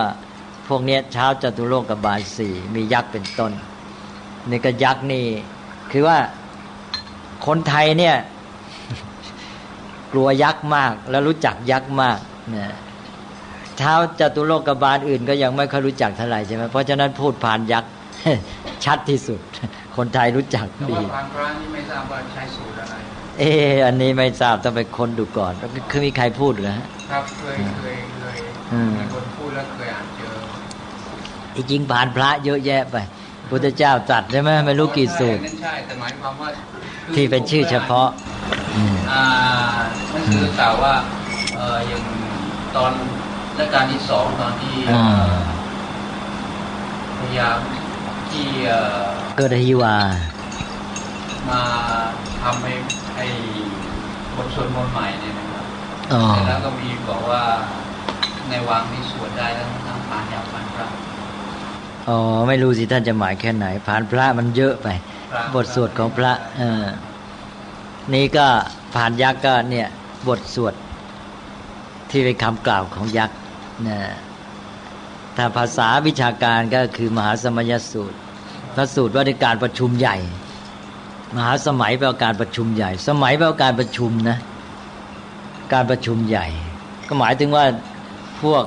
[SPEAKER 3] พวกเนี้ยเช้าจตุโลกบาลสี่มียักษ์เป็นต้นนี่ก็ยักษ์นี่ คือว่าคนไทยเนี่ย กลัวยักษ์มาก แล้วรู้จักยักษ์มากนะเช้าจตุโลกบาลอื่นก็ยังไม่ค่อยรู้จักเท่าไหร่ใช่ไหมเพราะฉะนั้นพูดผ่านยักษ์ชัดที่สุด คนไทยรู้จัก
[SPEAKER 4] แต่
[SPEAKER 3] ดี
[SPEAKER 4] ว่าผานพระนี่ไม่ทราบว่าใช้สูตรอะไร
[SPEAKER 3] เอออันนี้ไม่ทราบต้องไปค้นดูก่อนคือมีใครพูดเหรอฮะ
[SPEAKER 4] ครับเคยเคยเคย
[SPEAKER 3] อืม
[SPEAKER 4] มีคนพูดแล้วเคยอ่านเจอ
[SPEAKER 3] ที่จริงผ่านพระเยอะแยะไปพุทธเจ้าตรัดใช่ไหมไม่รู้กี่สูตร
[SPEAKER 4] นั่นใช่แต่หมายความว่าคือ
[SPEAKER 3] ที่เป็นชื่อเฉพาะ อืม
[SPEAKER 4] อ่าหนังสือกล่าวว่าเอออย่างตอนรัชกาลที่สองตอนที่
[SPEAKER 3] อ่า
[SPEAKER 4] พยายามที่เอ่อ
[SPEAKER 3] เกิดฮิวา
[SPEAKER 4] มาทำให้ให้บทสวดมนต์ใหม่เนี่ยนะครับ
[SPEAKER 3] อ๋อ
[SPEAKER 4] เสร็จแล้วก็มีบอกว่าในวังนี่สวดได้ทั้งทั้งผ่านยาวผ่านพระ
[SPEAKER 3] อ๋อไม่รู้สิท่านจะหมายแค่ไหนผ่านพระมันเยอะไป
[SPEAKER 4] พระ
[SPEAKER 3] บทสวดของพระ เออ นี่ก็ผ่านยักษ์ก็เนี่ยบทสวดที่เป็นคำกล่าวของยักษ์นะถ้าภาษาวิชาการก็คือมหาสมัยสูตร พระสูตรว่าในการประชุมใหญ่ มหาสมัยแปลว่าการประชุมใหญ่ สมัยแปลว่าการประชุมนะ การประชุมใหญ่ ก็หมายถึงว่าพวก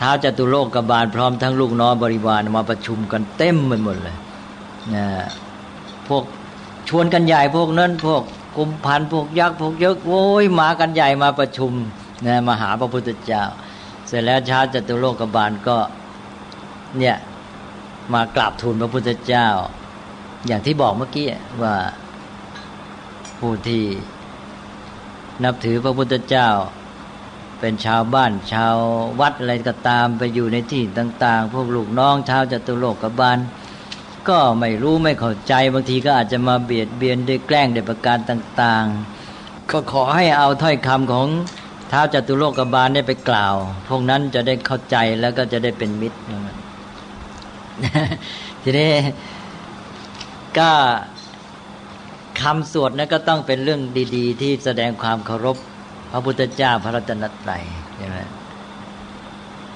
[SPEAKER 3] ท้าจตุโลกกบาลพร้อมทั้งลูกน้องบริวารมาประชุมกันเต็มไปหมดเลยนะพวกชวนกันใหญ่พวกนั้นพวก กุมพันพวกยักษ์พวกเยอะโอ้ยมากันใหญ่มาประชุมนะมาหาพระพุทธเจ้า เสร็จแล้วช้าจตุโลกบาลก็เนี่ยมากราบทูลพระพุทธเจ้า อย่างที่บอกเมื่อกี้ว่าผู้ที่นับถือพระพุทธเจ้า เป็นชาวบ้านชาววัดอะไรก็ตามไปอยู่ในที่ต่าง ๆ พวกลูกน้องชาวจตุโลกบาล ก็ไม่รู้ไม่เข้าใจบางทีก็อาจจะมาเบียดเบียนด้วยแกล้งด้วยประการต่างๆ ก็ขอให้เอาถ้อยคำของท้าวจตุโลกบาลได้ไปกล่าว พวกนั้นจะได้เข้าใจแล้วก็จะได้เป็นมิตรทีนี้ก็คำสวดนั้นก็ต้องเป็นเรื่องดี ๆ ที่แสดงความเคารพ พระพุทธเจ้าพระรัตนตรัยใช่ไหม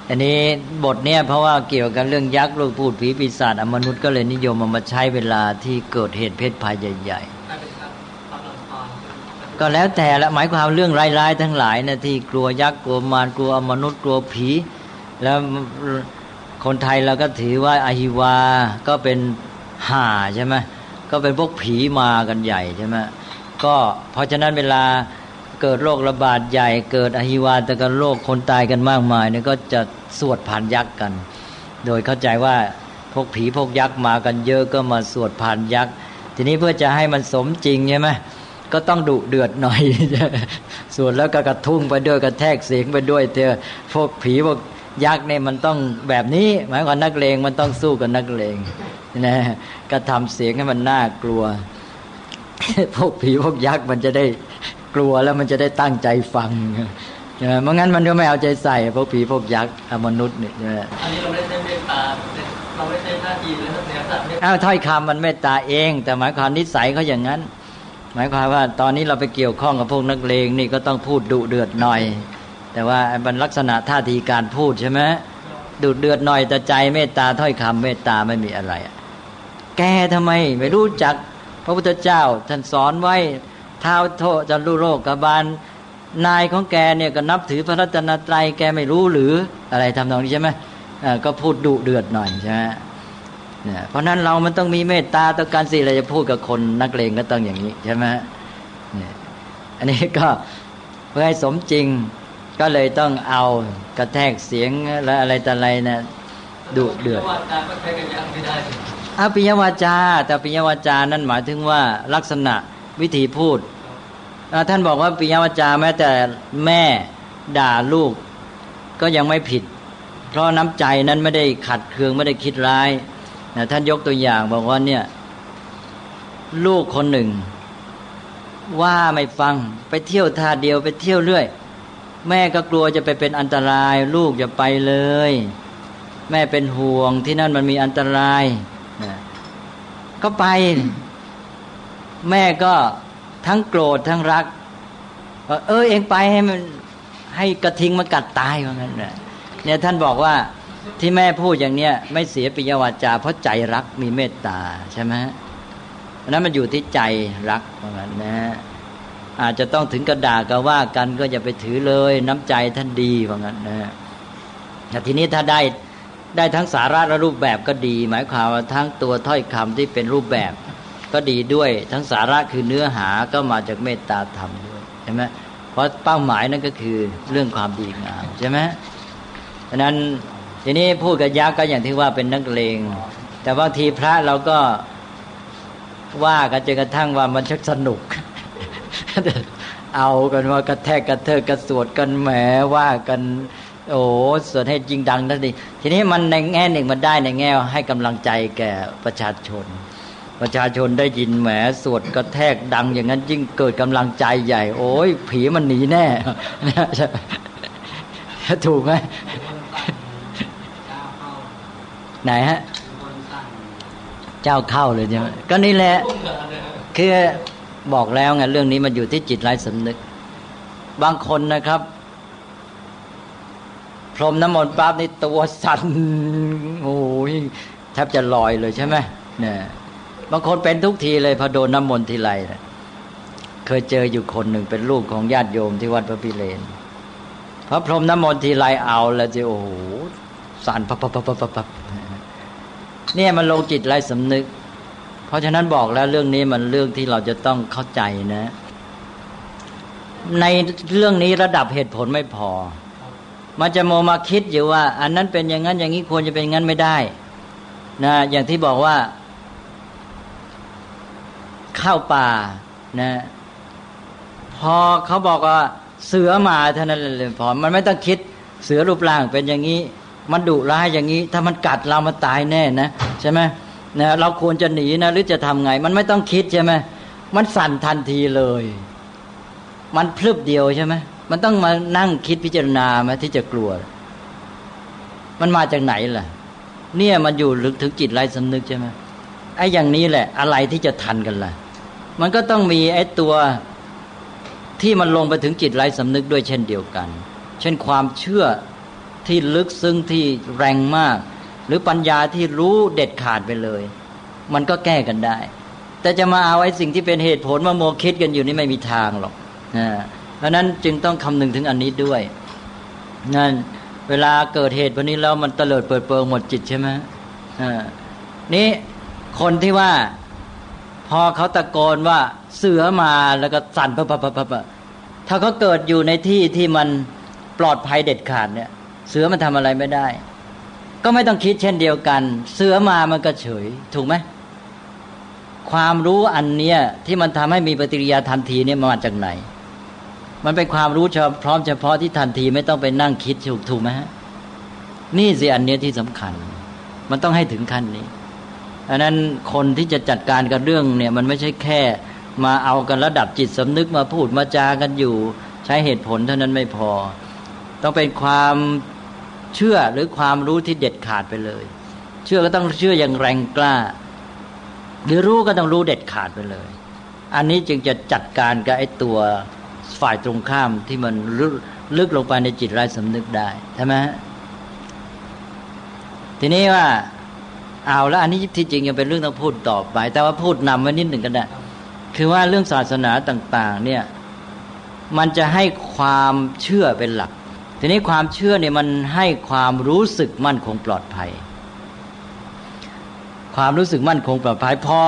[SPEAKER 3] อันนี้บทเนี้ยเพราะว่าเกี่ยวกับเรื่องยักษ์ลูกพูดผีปีศาจอมนุษย์ก็เลยนิยมเอามาใช้เวลาที่เกิดเหตุเพศภัยใหญ่
[SPEAKER 2] ได้เป็นการความลำพอน
[SPEAKER 3] ๆก็แล้วแต่ละหมายความเรื่องร้ายๆทั้งหลายนะที่กลัวยักษ์กลัวมารกลัวอมนุษย์กลัวผี แล้วคนไทยเราก็ถือว่าอาหิวาก็เป็นห่าใช่ไหมก็เป็นพวกผีมากันใหญ่ใช่ไหมก็เพราะฉะนั้นเวลา เกิดโรคระบาดใหญ่ เกิดอหิวาตกันโรคคนตายกันมากมายเนี่ยก็จะสวดผ่านยักษ์กัน โดยเข้าใจว่าพวกผีพวกยักษ์มากันเยอะก็มาสวดผ่านยักษ์ทีนี้เพื่อจะให้มันสมจริงใช่ไหมก็ต้องดุเดือดหน่อยสวดแล้วก็กระทุ่งไปด้วยกระแทกเสียงไปด้วยเธอพวกผีพวกยักษ์เนี่ยมันต้องแบบนี้ หมายความนักเลงมันต้องสู้กับนักเลงนะก็ทำเสียงให้มันน่ากลัว พวกผีพวกยักษ์มันจะได้ กลัวแล้วมันจะได้ตั้งใจฟังใช่ไหมไม่งั้นมันก็ไม่เอาใจใส่พวกผีพวกยักษ์อมนุษย์เนี่ยใช่ไหม
[SPEAKER 2] อันนี้เราไม่ได้ใช้เมตตาเราไม่ได้ใช้ท่าทีหรือเนื้อสัตว์เนี่ย
[SPEAKER 3] อ้าวถ้อยคำมันเมตตาเอง แต่หมายความนิสัยเขาอย่างนั้น หมายความว่าตอนนี้เราไปเกี่ยวข้องกับพวกนักเลงนี่ก็ต้องพูดดุเดือดหน่อย แต่ว่ามันลักษณะท่าทีการพูดใช่ไหมดุเดือดหน่อยแต่ใจเมตตาถ้อยคำเมตตาไม่มีอะไรอะแกทำไมไม่รู้จักพระพุทธเจ้าท่านสอนไว้ เท้าโทจันรุโรคกบาลนายของแกเนี่ยก็นับถือพระรัตนตรัยแกไม่รู้หรืออะไรทำนองนี้ใช่ไหมเอ่อก็พูดดุเดือดหน่อยใช่ไหมเนี่ยเพราะฉะนั้นเรามันต้องมีเมตตาต่อการสิเราจะพูดกับคนนักเลงก็ต้องอย่างนี้ใช่ไหมเนี่ยอันนี้ก็เพื่อให้สมจริงก็เลยต้องเอากระแทกเสียงและอะไรต่ออะไรนะดุเดือด
[SPEAKER 2] ว่าการก็ใช้กันยากไม่ได้
[SPEAKER 3] อาปิยวาจา แต่ปิยวาจานั่นหมายถึงว่าลักษณะวิธีพูดอ่า ท่านบอกว่าปิยวาจาแม้แต่แม่ด่าลูกก็ยังไม่ผิด เพราะน้ำใจนั้นไม่ได้ขัดเคืองไม่ได้คิดร้ายนะท่านยกตัวอย่างบอกว่าเนี่ย ลูกคนหนึ่ง ว่าไม่ฟังไปเที่ยวท่าเดียวไปเที่ยวเรื่อย แม่ก็กลัวจะไปเป็นอันตราย ลูกจะไปเลย แม่เป็นห่วงที่นั่นมันมีอันตรายนะก็ไป แม่ก็ ทั้งโกรธทั้งรัก เออเองไปให้มันให้กระทิงมันกัดตายว่างั้นนะเนี่ยท่านบอกว่าที่แม่พูดอย่างเนี้ยไม่เสียปิยวาจา เพราะใจรักมีเมตตาใช่ไหมเพราะนั้นมันอยู่ที่ใจรักว่างั้นนะ อาจจะต้องถึงกระดาก็ว่ากันก็อย่าไปถือเลย น้ำใจท่านดีว่างั้นนะแต่ทีนี้ถ้าได้ได้ทั้งสาระและรูปแบบก็ดี หมายความว่าทั้งตัวถ้อยคำที่เป็นรูปแบบ ก็ดีด้วย ทั้งสาระคือเนื้อหาก็มาจากเมตตาธรรมด้วยใช่ไหมเพราะเป้าหมายนั่นก็คือเรื่องความดีงามใช่ไหมฉะนั้นทีนี้พูดกับยักษ์ก็อย่างที่ว่าเป็นนักเลงแต่บางทีพระเราก็ว่ากันจนกระทั่งว่ามันชักสนุก เอากันว่ากระแทกกระเทกกระสวดกันแหมว่ากัน โอ้สวดให้จริงดังนั่นดีทีนี้มันในแง่หนึ่งมันได้ในแง่ให้กำลังใจแก่ประชาชน ประชาชนได้ยินแหมสวดกระแทกดัง อย่างนั้นยิ่งเกิดกำลังใจใหญ่ โอ้ยผีมันหนีแน่ถูกไหมไหนฮะ เจ้าเข้าเลยใช่ไหมก็นี่แหละคือบอกแล้วไงเรื่องนี้มันอยู่ที่จิตไร้สำนึก บางคนนะครับ พรมน้ำมนต์ปั๊บนี่ตัวสั่นโอ้ยแทบจะลอยเลยใช่ไหมเนี่ย บางคนเป็นทุกทีเลยพอโดนน้ำมนต์ทีไรนะเคยเจออยู่คนหนึ่งเป็นลูกของญาติโยมที่วัดพระพิเรนพระพรมน้ำมนต์ทีไรเอาแล้วจะโอ้โหสั่นปับปับปับปับปับเนี่ยมันลงจิตไร้สำนึก เพราะฉะนั้นบอกแล้วเรื่องนี้มันเรื่องที่เราจะต้องเข้าใจนะ ในเรื่องนี้ระดับเหตุผลไม่พอ มันจะโมมาคิดอยู่ว่า อันนั้นเป็นอย่างนั้นอย่างนี้ควรจะเป็นงั้นไม่ได้ นะ อย่างที่บอกว่า เข้าป่านะพอเขาบอกว่าเสือมาเท่านั้นเลยพอมันไม่ต้องคิดเสือรูปร่างเป็นอย่างนี้ มันดุร้ายอย่างนี้ ถ้ามันกัดเรามันตายแน่นะใช่ไหมนะเราควรจะหนีนะหรือจะทำไง มันไม่ต้องคิดใช่ไหมมันสั่นทันทีเลย มันพลึบเดียวใช่ไหมมันต้องมานั่งคิดพิจารณาไหมที่จะกลัว มันมาจากไหนล่ะ เนี่ยมันอยู่ลึกถึงจิตไร้สำนึกใช่ไหมไอ้อย่างนี้แหละ อะไรที่จะทันกันล่ะ มันก็ต้องมีไอ้ตัวที่มันลงไปถึงจิตไร้สำนึกด้วยเช่นเดียวกัน เช่นความเชื่อที่ลึกซึ้งที่แรงมาก หรือปัญญาที่รู้เด็ดขาดไปเลย มันก็แก้กันได้ แต่จะมาเอาไอ้สิ่งที่เป็นเหตุผลมาโมคิดกันอยู่นี่ไม่มีทางหรอกนะเพราะนั้นจึงต้องคำนึงถึงอันนี้ด้วยนั่นเวลาเกิดเหตุวันนี้แล้วมันเตลิดเปิดเปิงหมดจิตใช่ไหมอ่านี่คนที่ว่า พอเขาตะโกนว่าเสือมาแล้วก็สั่นปะปะปะปะปะถ้าเขาเกิดอยู่ในที่ที่มันปลอดภัยเด็ดขาดเนี่ย เสือมันทำอะไรไม่ได้ ก็ไม่ต้องคิดเช่นเดียวกัน เสือมามันก็เฉย ถูกไหมความรู้อันเนี้ยที่มันทำให้มีปฏิกิริยาทันทีเนี่ยมาจากไหน มันเป็นความรู้เฉพร้อมเฉพาะที่ทันทีไม่ต้องไปนั่งคิดถูกถูกไหมฮะนี่สิอันเนี้ยที่สำคัญ มันต้องให้ถึงขั้นนี้ อันนั้นคนที่จะจัดการกับเรื่องเนี่ยมันไม่ใช่แค่มาเอากันระดับจิตสำนึกมาพูดมาจากันอยู่ ใช้เหตุผลเท่านั้นไม่พอ ต้องเป็นความเชื่อหรือความรู้ที่เด็ดขาดไปเลย เชื่อก็ต้องเชื่ออย่างแรงกล้า หรือรู้ก็ต้องรู้เด็ดขาดไปเลย อันนี้จึงจะจัดการกับไอ้ตัวฝ่ายตรงข้ามที่มันลึกลงไปในจิตไร้สำนึกได้ใช่ไหมทีนี้ว่า เอาแล้วอันนี้ที่จริงยังเป็นเรื่องต้องพูดต่อไป แต่ว่าพูดนำไว้นิดหนึ่งก็ได้คือว่าเรื่องศาสนาต่างๆ เนี่ย มันจะให้ความเชื่อเป็นหลัก ทีนี้ความเชื่อเนี่ยมันให้ความรู้สึกมั่นคงปลอดภัย ความรู้สึกมั่นคงปลอดภัยพอ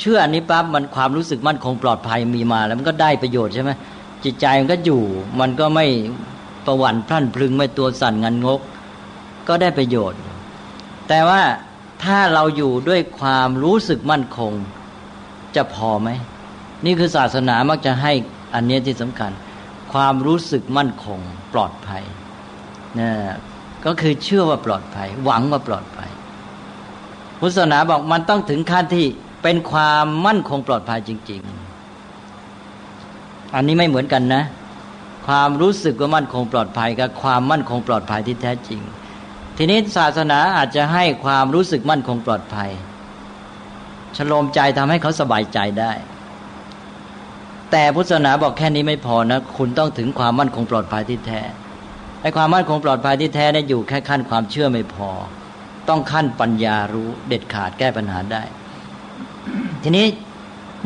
[SPEAKER 3] เชื่ออันนี้ปั๊บมันความรู้สึกมั่นคงปลอดภัยมีมา แล้วมันก็ได้ประโยชน์ใช่ไหมจิตใจมันก็อยู่ มันก็ไม่ประวันพรั่นพลึงไม่ตัวสั่นงันงก ก็ได้ประโยชน์ แต่ว่า ถ้าเราอยู่ด้วยความรู้สึกมั่นคง จะพอไหม นี่คือศาสนามักจะให้อันนี้ที่สำคัญ ความรู้สึกมั่นคง ปลอดภัยนะก็คือเชื่อว่าปลอดภัย หวังว่าปลอดภัย พุทธศาสนาบอกมันต้องถึงขั้นที่เป็นความมั่นคงปลอดภัยจริง ๆ อันนี้ไม่เหมือนกันนะ ความรู้สึกว่ามั่นคงปลอดภัยกับความมั่นคงปลอดภัยที่แท้จริง ทีนี้ศาสนาอาจจะให้ความรู้สึกมั่นคงปลอดภัยฉโลมใจทำให้เขาสบายใจได้ แต่พุทธศาสนาบอกแค่นี้ไม่พอนะ คุณต้องถึงความมั่นคงปลอดภัยที่แท้ไอ้ความมั่นคงปลอดภัยที่แท้เนี่ยอยู่แค่ขั้นความเชื่อไม่พอ ต้องขั้นปัญญารู้เด็ดขาดแก้ปัญหาได้ ทีนี้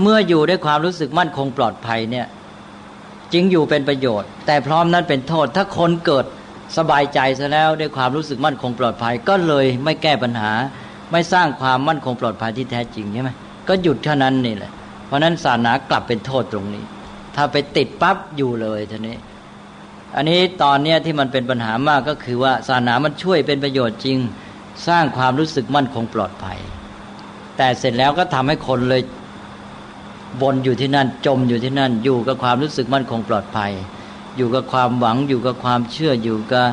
[SPEAKER 3] เมื่ออยู่ด้วยความรู้สึกมั่นคงปลอดภัยเนี่ยจริงอยู่เป็นประโยชน์ แต่พร้อมนั้นเป็นโทษ ถ้าคนเกิด สบายใจซะแล้วด้วยความรู้สึกมั่นคงปลอดภัย ก็เลยไม่แก้ปัญหา ไม่สร้างความมั่นคงปลอดภัยที่แท้จริงใช่ไหมก็หยุดเท่านั้นนี่แหละ เพราะนั้นศาสนากลับเป็นโทษตรงนี้ ถ้าไปติดปั๊บอยู่เลยทีนี้ อันนี้ตอนเนี้ยที่มันเป็นปัญหามากก็คือว่าศาสนามันช่วยเป็นประโยชน์จริง สร้างความรู้สึกมั่นคงปลอดภัย แต่เสร็จแล้วก็ทำให้คนเลยวนอยู่ที่นั่นจมอยู่ที่นั่นอยู่กับความรู้สึกมั่นคงปลอดภัย อยู่กับความหวังอยู่กับความเชื่ออยู่กับ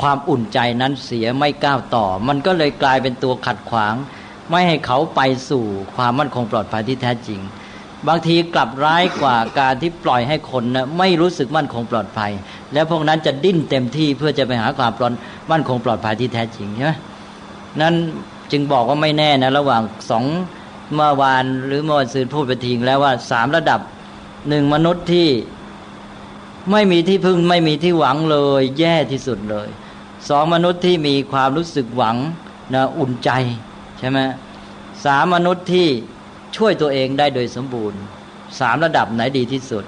[SPEAKER 3] ความอุ่นใจนั้นเสียไม่ก้าวต่อ มันก็เลยกลายเป็นตัวขัดขวาง ไม่ให้เขาไปสู่ความมั่นคงปลอดภัยที่แท้จริง บางทีกลับร้ายกว่าการที่ปล่อยให้คนนะไม่รู้สึกมั่นคงปลอดภัย แล้วพวกนั้นจะดิ้นเต็มที่เพื่อจะไปหาความปลอดมั่นคงปลอดภัยที่แท้จริงใช่ไหมนั้นจึงบอกว่าไม่แน่นะระหว่างสองเมื่อวานหรือเมื่อวันซืนพูดไปทิ้งแล้วว่าสามระดับหนึ่งมนุษย์ที่ ไม่มีที่พึ่งไม่มีที่หวังเลย แย่ที่สุดเลยสองมนุษย์ที่มีความรู้สึกหวังนะอุ่นใจใช่ไหมสามมนุษย์ที่ช่วยตัวเองได้โดยสมบูรณ์สามระดับไหนดีที่สุด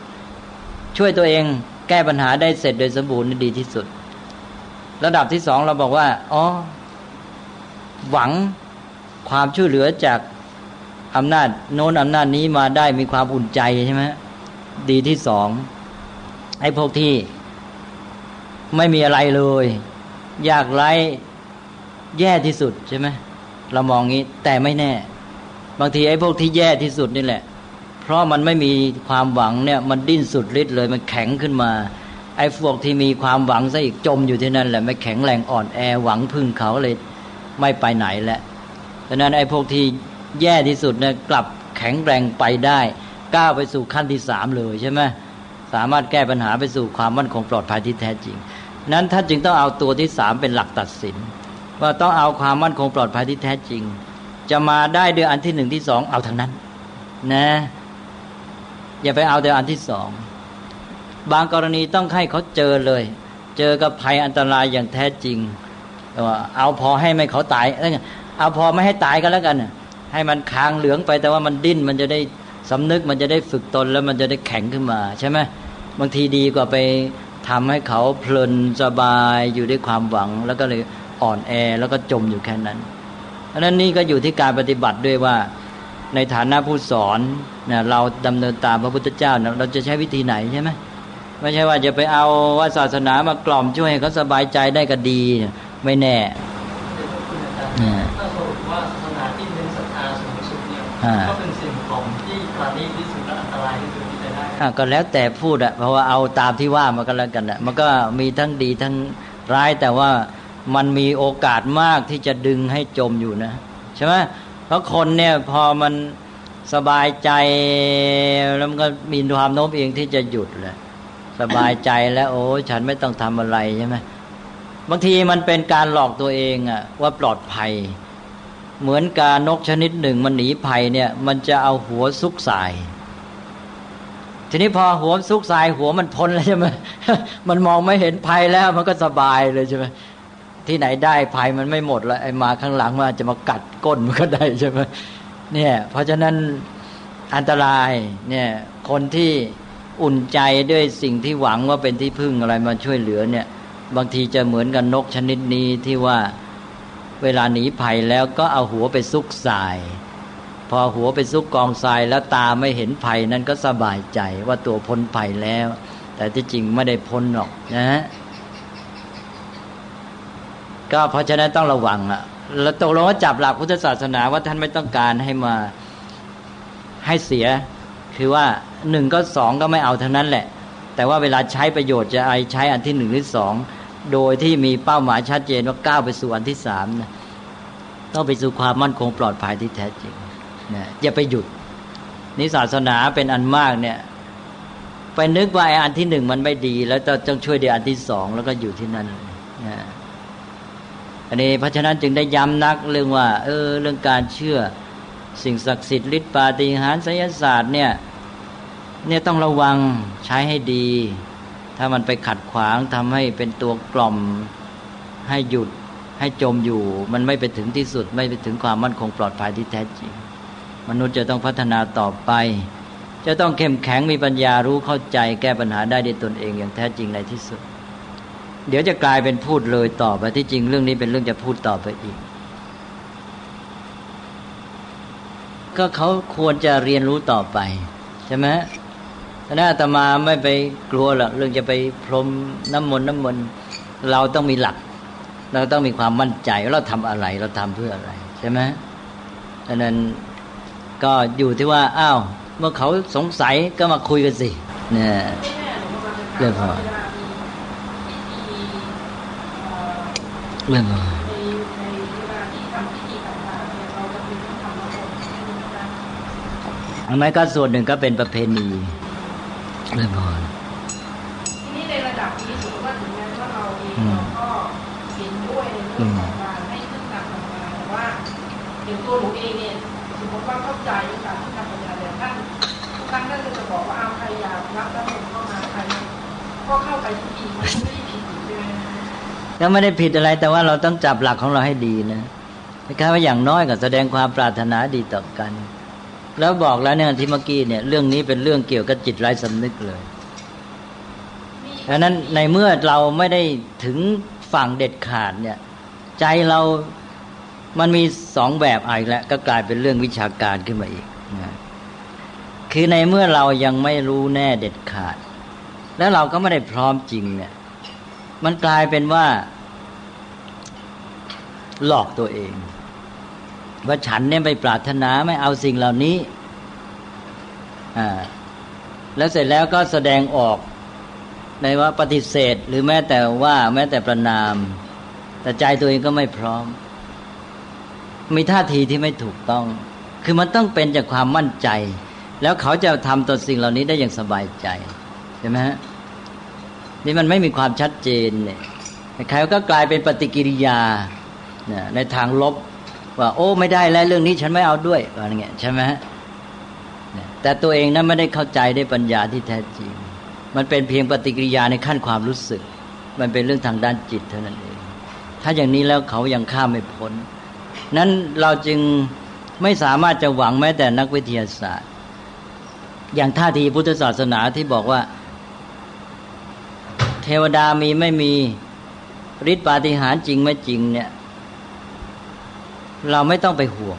[SPEAKER 3] ช่วยตัวเองแก้ปัญหาได้เสร็จโดยสมบูรณ์ดีที่สุด ระดับที่สองเราบอกว่าอ๋อหวังความช่วยเหลือจากอำนาจโน้นอำนาจนี้มาได้มีความอุ่นใจใช่ไหมดีที่สอง ไอ้พวกที่ไม่มีอะไรเลย อยากไร้แย่ที่สุดใช่ไหมเรามองงี้ แต่ไม่แน่ บางทีไอ้พวกที่แย่ที่สุดนี่แหละ เพราะมันไม่มีความหวังเนี่ย มันดิ้นสุดฤทธิ์เลย มันแข็งขึ้นมา ไอ้พวกที่มีความหวังซะอีกจมอยู่ที่นั่นแหละไม่แข็งแรงอ่อนแอหวังพึ่งเขาเลย ไม่ไปไหนแหละดังนั้นไอ้พวกที่แย่ที่สุดเนี่ยกลับแข็งแรงไปได้ก้าวไปสู่ขั้นที่สามเลยใช่ไหม สามารถแก้ปัญหาไปสู่ความมั่นคงปลอดภัยที่แท้จริง นั้นท่านจึงต้องเอาตัวที่สามเป็นหลักตัดสิน ว่าต้องเอาความมั่นคงปลอดภัยที่แท้จริง จะมาได้ด้วยอันที่หนึ่งที่สองเอาทางนั้น นะ อย่าไปเอาแต่อันที่สองบางกรณีต้องให้เขาเจอเลย เจอกับภัยอันตรายอย่างแท้จริงว่าเอาพอให้ไม่เขาตายเอาพอไม่ให้ตายก็แล้วกันให้มันคางเหลืองไปแต่ว่ามันดิ้นมันจะได้ สำนึกมันจะได้ฝึกตนแล้วมันจะได้แข็งขึ้นมาใช่ไหมบางทีดีกว่าไปทำให้เขาเพลินสบายอยู่ด้วยความหวัง แล้วก็เลยอ่อนแอแล้วก็จมอยู่แค่นั้นเพราะนั้นนี่ก็อยู่ที่การปฏิบัติด้วยว่าในฐานะผู้สอนเนี่ยเราดำเนินตามพระพุทธเจ้าเราจะใช้วิธีไหนใช่ไหมไม่ใช่ว่าจะไปเอาว่าศาสนามากล่อมช่วยให้เขาสบายใจได้ก็ดีไม่แน่
[SPEAKER 2] ถ้าสรุปว่าศาสนาที่เน้นศรัทธาสูงสุดเนี่ยก็เป็น
[SPEAKER 3] ก็แล้วแต่พูดอะเพราะว่าเอาตามที่ว่ามาก็แล้วกันอะมันก็มีทั้งดีทั้งร้ายแต่ว่ามันมีโอกาสมากที่จะดึงให้จมอยู่นะใช่ไหมเพราะคนเนี่ยพอมันสบายใจแล้วมันก็มีความโน้มเอียงที่จะหยุดแหละสบายใจแล้วโอ้ฉันไม่ต้องทำอะไรใช่ไหมบางทีมันเป็นการหลอกตัวเองอะว่าปลอดภัย เหมือนการนกชนิดหนึ่งมันหนีภัยเนี่ย มันจะเอาหัวซุกใส่ ทีนี้พอหัวซุกใส่หัวมันพ้นแล้วใช่ไหมมันมองไม่เห็นภัยแล้วมันก็สบายเลยใช่ไหมที่ไหนได้ภัยมันไม่หมดแล้วไอ้มาข้างหลังมันจะมากัดก้นมันก็ได้ใช่ไหมเนี่ย เพราะฉะนั้นอันตรายเนี่ยคนที่อุ่นใจด้วยสิ่งที่หวังว่าเป็นที่พึ่งอะไรมาช่วยเหลือเนี่ย บางทีจะเหมือนกับนกชนิดนี้ที่ว่าเวลาหนีภัยแล้วก็เอาหัวไปซุกทราย พอหัวไปซุกกองทรายแล้วตาไม่เห็นภัยนั้นก็สบายใจว่าตัวพ้นภัยแล้ว แต่ที่จริงไม่ได้พ้นหรอกนะฮะก็เพราะฉะนั้นต้องระวังอะเราตกลงว่าจับหลักพุทธศาสนาว่าท่านไม่ต้องการให้มาให้เสีย คือว่าหนึ่งก็สองก็ไม่เอาเทั้งนั้นแหละ แต่ว่าเวลาใช้ประโยชน์จะไอใช้อันที่หนึ่งหรือสองโดยที่มีเป้าหมายชัดเจนว่าก้าวไปสู่อันที่สามนะต้องไปสู่ความมั่นคงปลอดภัยที่แท้จริง นะอย่าไปหยุดนิศาสนาเป็นอันมากเนี่ยไปนึกว่าไอ้อันที่หนึ่งมันไม่ดี แล้วต้องช่วยเดียอันที่สองแล้วก็อยู่ที่นั่นนะอันนี้เพราะฉะนั้นจึงได้ย้ำนักเรื่องว่า เออ เรื่องการเชื่อสิ่งศักดิ์สิทธิ์ฤทธิปาฏิหาริย์ไสยศาสตร์เนี่ย เนี่ยต้องระวังใช้ให้ดี ถ้ามันไปขัดขวางทำให้เป็นตัวกล่อมให้หยุดให้จมอยู่ มันไม่ไปถึงที่สุด ไม่ไปถึงความมั่นคงปลอดภัยที่แท้จริง มนุษย์จะต้องพัฒนาต่อไป จะต้องเข้มแข็งมีปัญญารู้เข้าใจ แก้ปัญหาได้ด้วยตนเองอย่างแท้จริงในที่สุด เดี๋ยวจะกลายเป็นพูดเลยต่อไปที่จริงเรื่องนี้เป็นเรื่องจะพูดต่อไปอีก ก็เขาควรจะเรียนรู้ต่อไปใช่ไหมถ้าอาตมาไม่ไปกลัวหรอกเรื่องจะไปพรมน้ำมนต์น้ำมนต์เราต้องมีหลัก เราต้องมีความมั่นใจว่าเราทำอะไรเราทำเพื่ออะไร ใช่ไหมดังนั้น ก็อยู่ที่ว่าอ้าวเมื่อเขาสงสัยก็มาคุยกันสิเนี่ยเรื่องพอเรื่องพออันนั้นก็ส่วนหนึ่งก็เป็นประเพณีเรื่องพอ
[SPEAKER 5] ใจในการที่ทำปัญญาแต่ท่านท่านท่านจะบอกว่าเอาใครอยากรับแล้วผมเข้ามาใครก็เข้าไปทุกทีมันไม่ได้ผิดใช่ไหม
[SPEAKER 3] ก็ไม่ได้ผิดอะไรแต่ว่าเราต้องจับหลักของเราให้ดีนะนะครับว่าอย่างน้อยก็แสดงความปรารถนาดีต่อกัน แล้วบอกแล้วเนี่ยที่เมื่อกี้เนี่ย เรื่องนี้เป็นเรื่องเกี่ยวกับจิตไร้สำนึกเลยดังนั้นในเมื่อเราไม่ได้ถึงฝั่งเด็ดขาดเนี่ย ใจเรา มันมีสองแบบอีกแล้ว ก็กลายเป็นเรื่องวิชาการขึ้นมาอีกนะคือในเมื่อเรายังไม่รู้แน่เด็ดขาด แล้วเราก็ไม่ได้พร้อมจริงเนี่ย มันกลายเป็นว่า หลอกตัวเอง ว่าฉันเนี่ยไปปรารถนาไม่เอาสิ่งเหล่านี้อ่าแล้วเสร็จแล้วก็แสดงออกในว่าปฏิเสธ หรือแม้แต่ว่าแม้แต่ประนาม แต่ใจตัวเองก็ไม่พร้อม มีท่าทีที่ไม่ถูกต้อง คือมันต้องเป็นจากความมั่นใจ แล้วเขาจะทำต่อสิ่งเหล่านี้ได้อย่างสบายใจใช่ไหมฮะนี่มันไม่มีความชัดเจนเนี่ยใครก็กลายเป็นปฏิกิริยาในทางลบ ว่า โอ้ ไม่ได้แล้วเรื่องนี้ฉันไม่เอาด้วยอะไรเงี้ยใช่ไหมแต่ตัวเองนั้นไม่ได้เข้าใจได้ปัญญาที่แท้จริง มันเป็นเพียงปฏิกิริยาในขั้นความรู้สึก มันเป็นเรื่องทางด้านจิตเท่านั้นเอง ถ้าอย่างนี้แล้วเขายังข้ามไม่พ้น นั้นเราจึงไม่สามารถจะหวังแม้แต่นักวิทยาศาสตร์ อย่างท่าทีพุทธศาสนาที่บอกว่า เทวดามีไม่มีฤทธิปาฏิหาริย์จริงไม่จริงเนี่ย เราไม่ต้องไปห่วง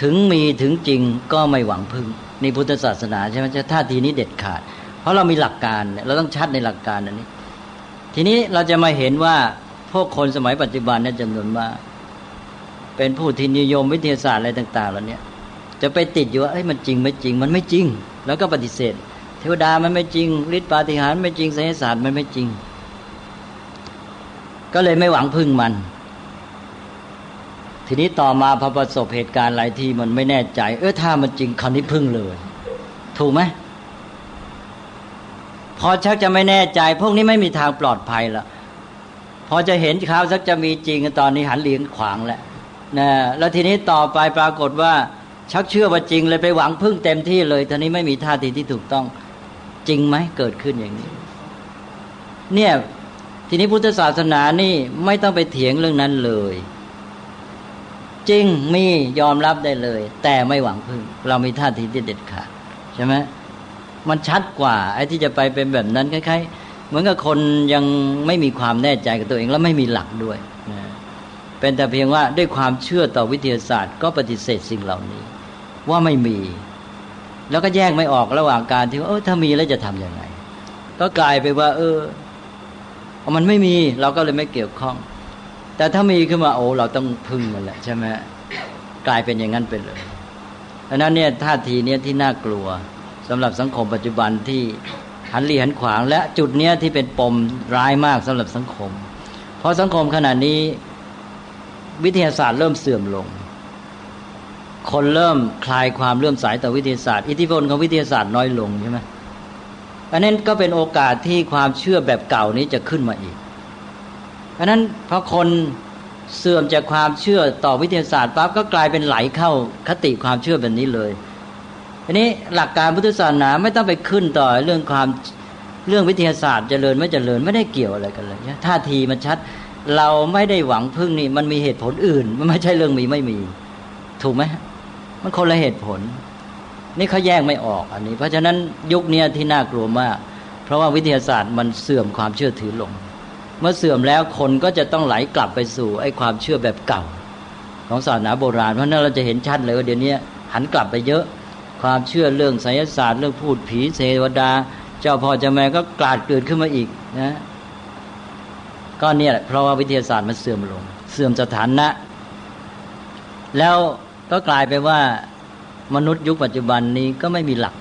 [SPEAKER 3] ถึงมีถึงจริงก็ไม่หวังพึ่งในพุทธศาสนาใช่ไหมจะท่าทีนี้เด็ดขาด เพราะเรามีหลักการเราต้องชัดในหลักการอันนี้ ทีนี้เราจะมาเห็นว่า พวกคนสมัยปัจจุบันเนี่ยจำนวนมากเป็นผู้ที่นิยมวิทยาศาสตร์อะไรต่างๆเหล่านี้จะไปติดอยู่ว่าเอ้ยมันจริงไม่จริง มันไม่จริง แล้วก็ปฏิเสธ เทวดามันไม่จริงฤทธิปาฏิหาริย์ไม่จริงไสยศาสตร์มันไม่จริง ก็เลยไม่หวังพึ่งมัน ทีนี้ต่อมาพอประสบเหตุการณ์หลายที่มันไม่แน่ใจ เออถ้ามันจริงคำนี้พึ่งเลย ถูกไหมพอชักจะไม่แน่ใจ พวกนี้ไม่มีทางปลอดภัยละ พอจะเห็นข่าวสักจะมีจริงตอนนี้หันเหลียงขวางแล้วนะแล้วทีนี้ต่อไปปรากฏว่า ชักเชื่อว่าจริงเลยไปหวังพึ่งเต็มที่เลยทีนี้ไม่มีท่าทีที่ถูกต้องจริงไหมเกิดขึ้นอย่างนี้ เนี่ยทีนี้พุทธศาสนานี่ไม่ต้องไปเถียงเรื่องนั้นเลย จริงมียอมรับได้เลย แต่ไม่หวังพึ่ง เรามีท่าทีที่เด็ดขาดใช่ไหมมันชัดกว่าไอ้ที่จะไปเป็นแบบนั้นคล้ายๆ เหมือนกับคนยังไม่มีความแน่ใจกับตัวเองแล้วไม่มีหลักด้วยนะเป็นแต่เพียงว่าด้วยความเชื่อต่อวิทยาศาสตร์ ก็ปฏิเสธสิ่งเหล่านี้ ว่าไม่มี แล้วก็แยกไม่ออกระหว่างการที่ว่าเออถ้ามีแล้วจะทํำยังไง ก็กลายไปว่า เออมันไม่มีเราก็เลยไม่เกี่ยวข้อง แต่ถ้ามีขึ้นมาโอ้เราต้องพึ่งมันแหละใช่ไหมกลายเป็นอย่างนั้นไปเลยดังนั้นเนี่ยท่าทีเนี้ยที่น่ากลัวสำหรับสังคมปัจจุบันที่ หันหลีหันขวาง และจุดเนี้ยที่เป็นปมร้ายมากสำหรับสังคม เพราะสังคมขณะนี้วิทยาศาสตร์เริ่มเสื่อมลง คนเริ่มคลายความเลื่อมใสต่อวิทยาศาสตร์ อิทธิพลของวิทยาศาสตร์น้อยลงใช่ไหมอันนั้นก็เป็นโอกาสที่ความเชื่อแบบเก่านี้จะขึ้นมาอีกเพราะนั้นพอคนเสื่อมจากความเชื่อต่อวิทยาศาสตร์ปั๊บก็กลายเป็นไหลเข้าคติความเชื่อแบบนี้เลย อันนี้หลักการพุทธศาสนาไม่ต้องไปขึ้นต่อเรื่องความเรื่องวิทยาศาสตร์เจริญไม่เจริญไม่ได้เกี่ยวอะไรกันเลยท่าทีมันชัด เราไม่ได้หวังพึ่งนี่มันมีเหตุผลอื่น มันไม่ใช่เรื่องมีไม่มี ถูกไหมมันคนละเหตุผล นี่เขาแยกไม่ออกอันนี้ เพราะฉะนั้นยุคนี้ที่น่ากลัวมาก เพราะว่าวิทยาศาสตร์มันเสื่อมความเชื่อถือลง เมื่อเสื่อมแล้วคนก็จะต้องไหลกลับไปสู่ไอ้ความเชื่อแบบเก่า ของศาสนาโบราณเพราะนั้นเราจะเห็นชัดเลยว่าเดี๋ยวนี้หันกลับไปเยอะ ความเชื่อเรื่องไสยศาสตร์เรื่องพูดผีเทวดา เจ้าพ่อเจ้าแม่ก็กลาดเกิดขึ้นมาอีกนะก็เนี่ยเพราะว่าวิทยาศาสตร์มันเสื่อมลง เสื่อมสถานะ แล้วก็กลายไปว่ามนุษย์ยุคปัจจุบันนี้ก็ไม่มีหลัก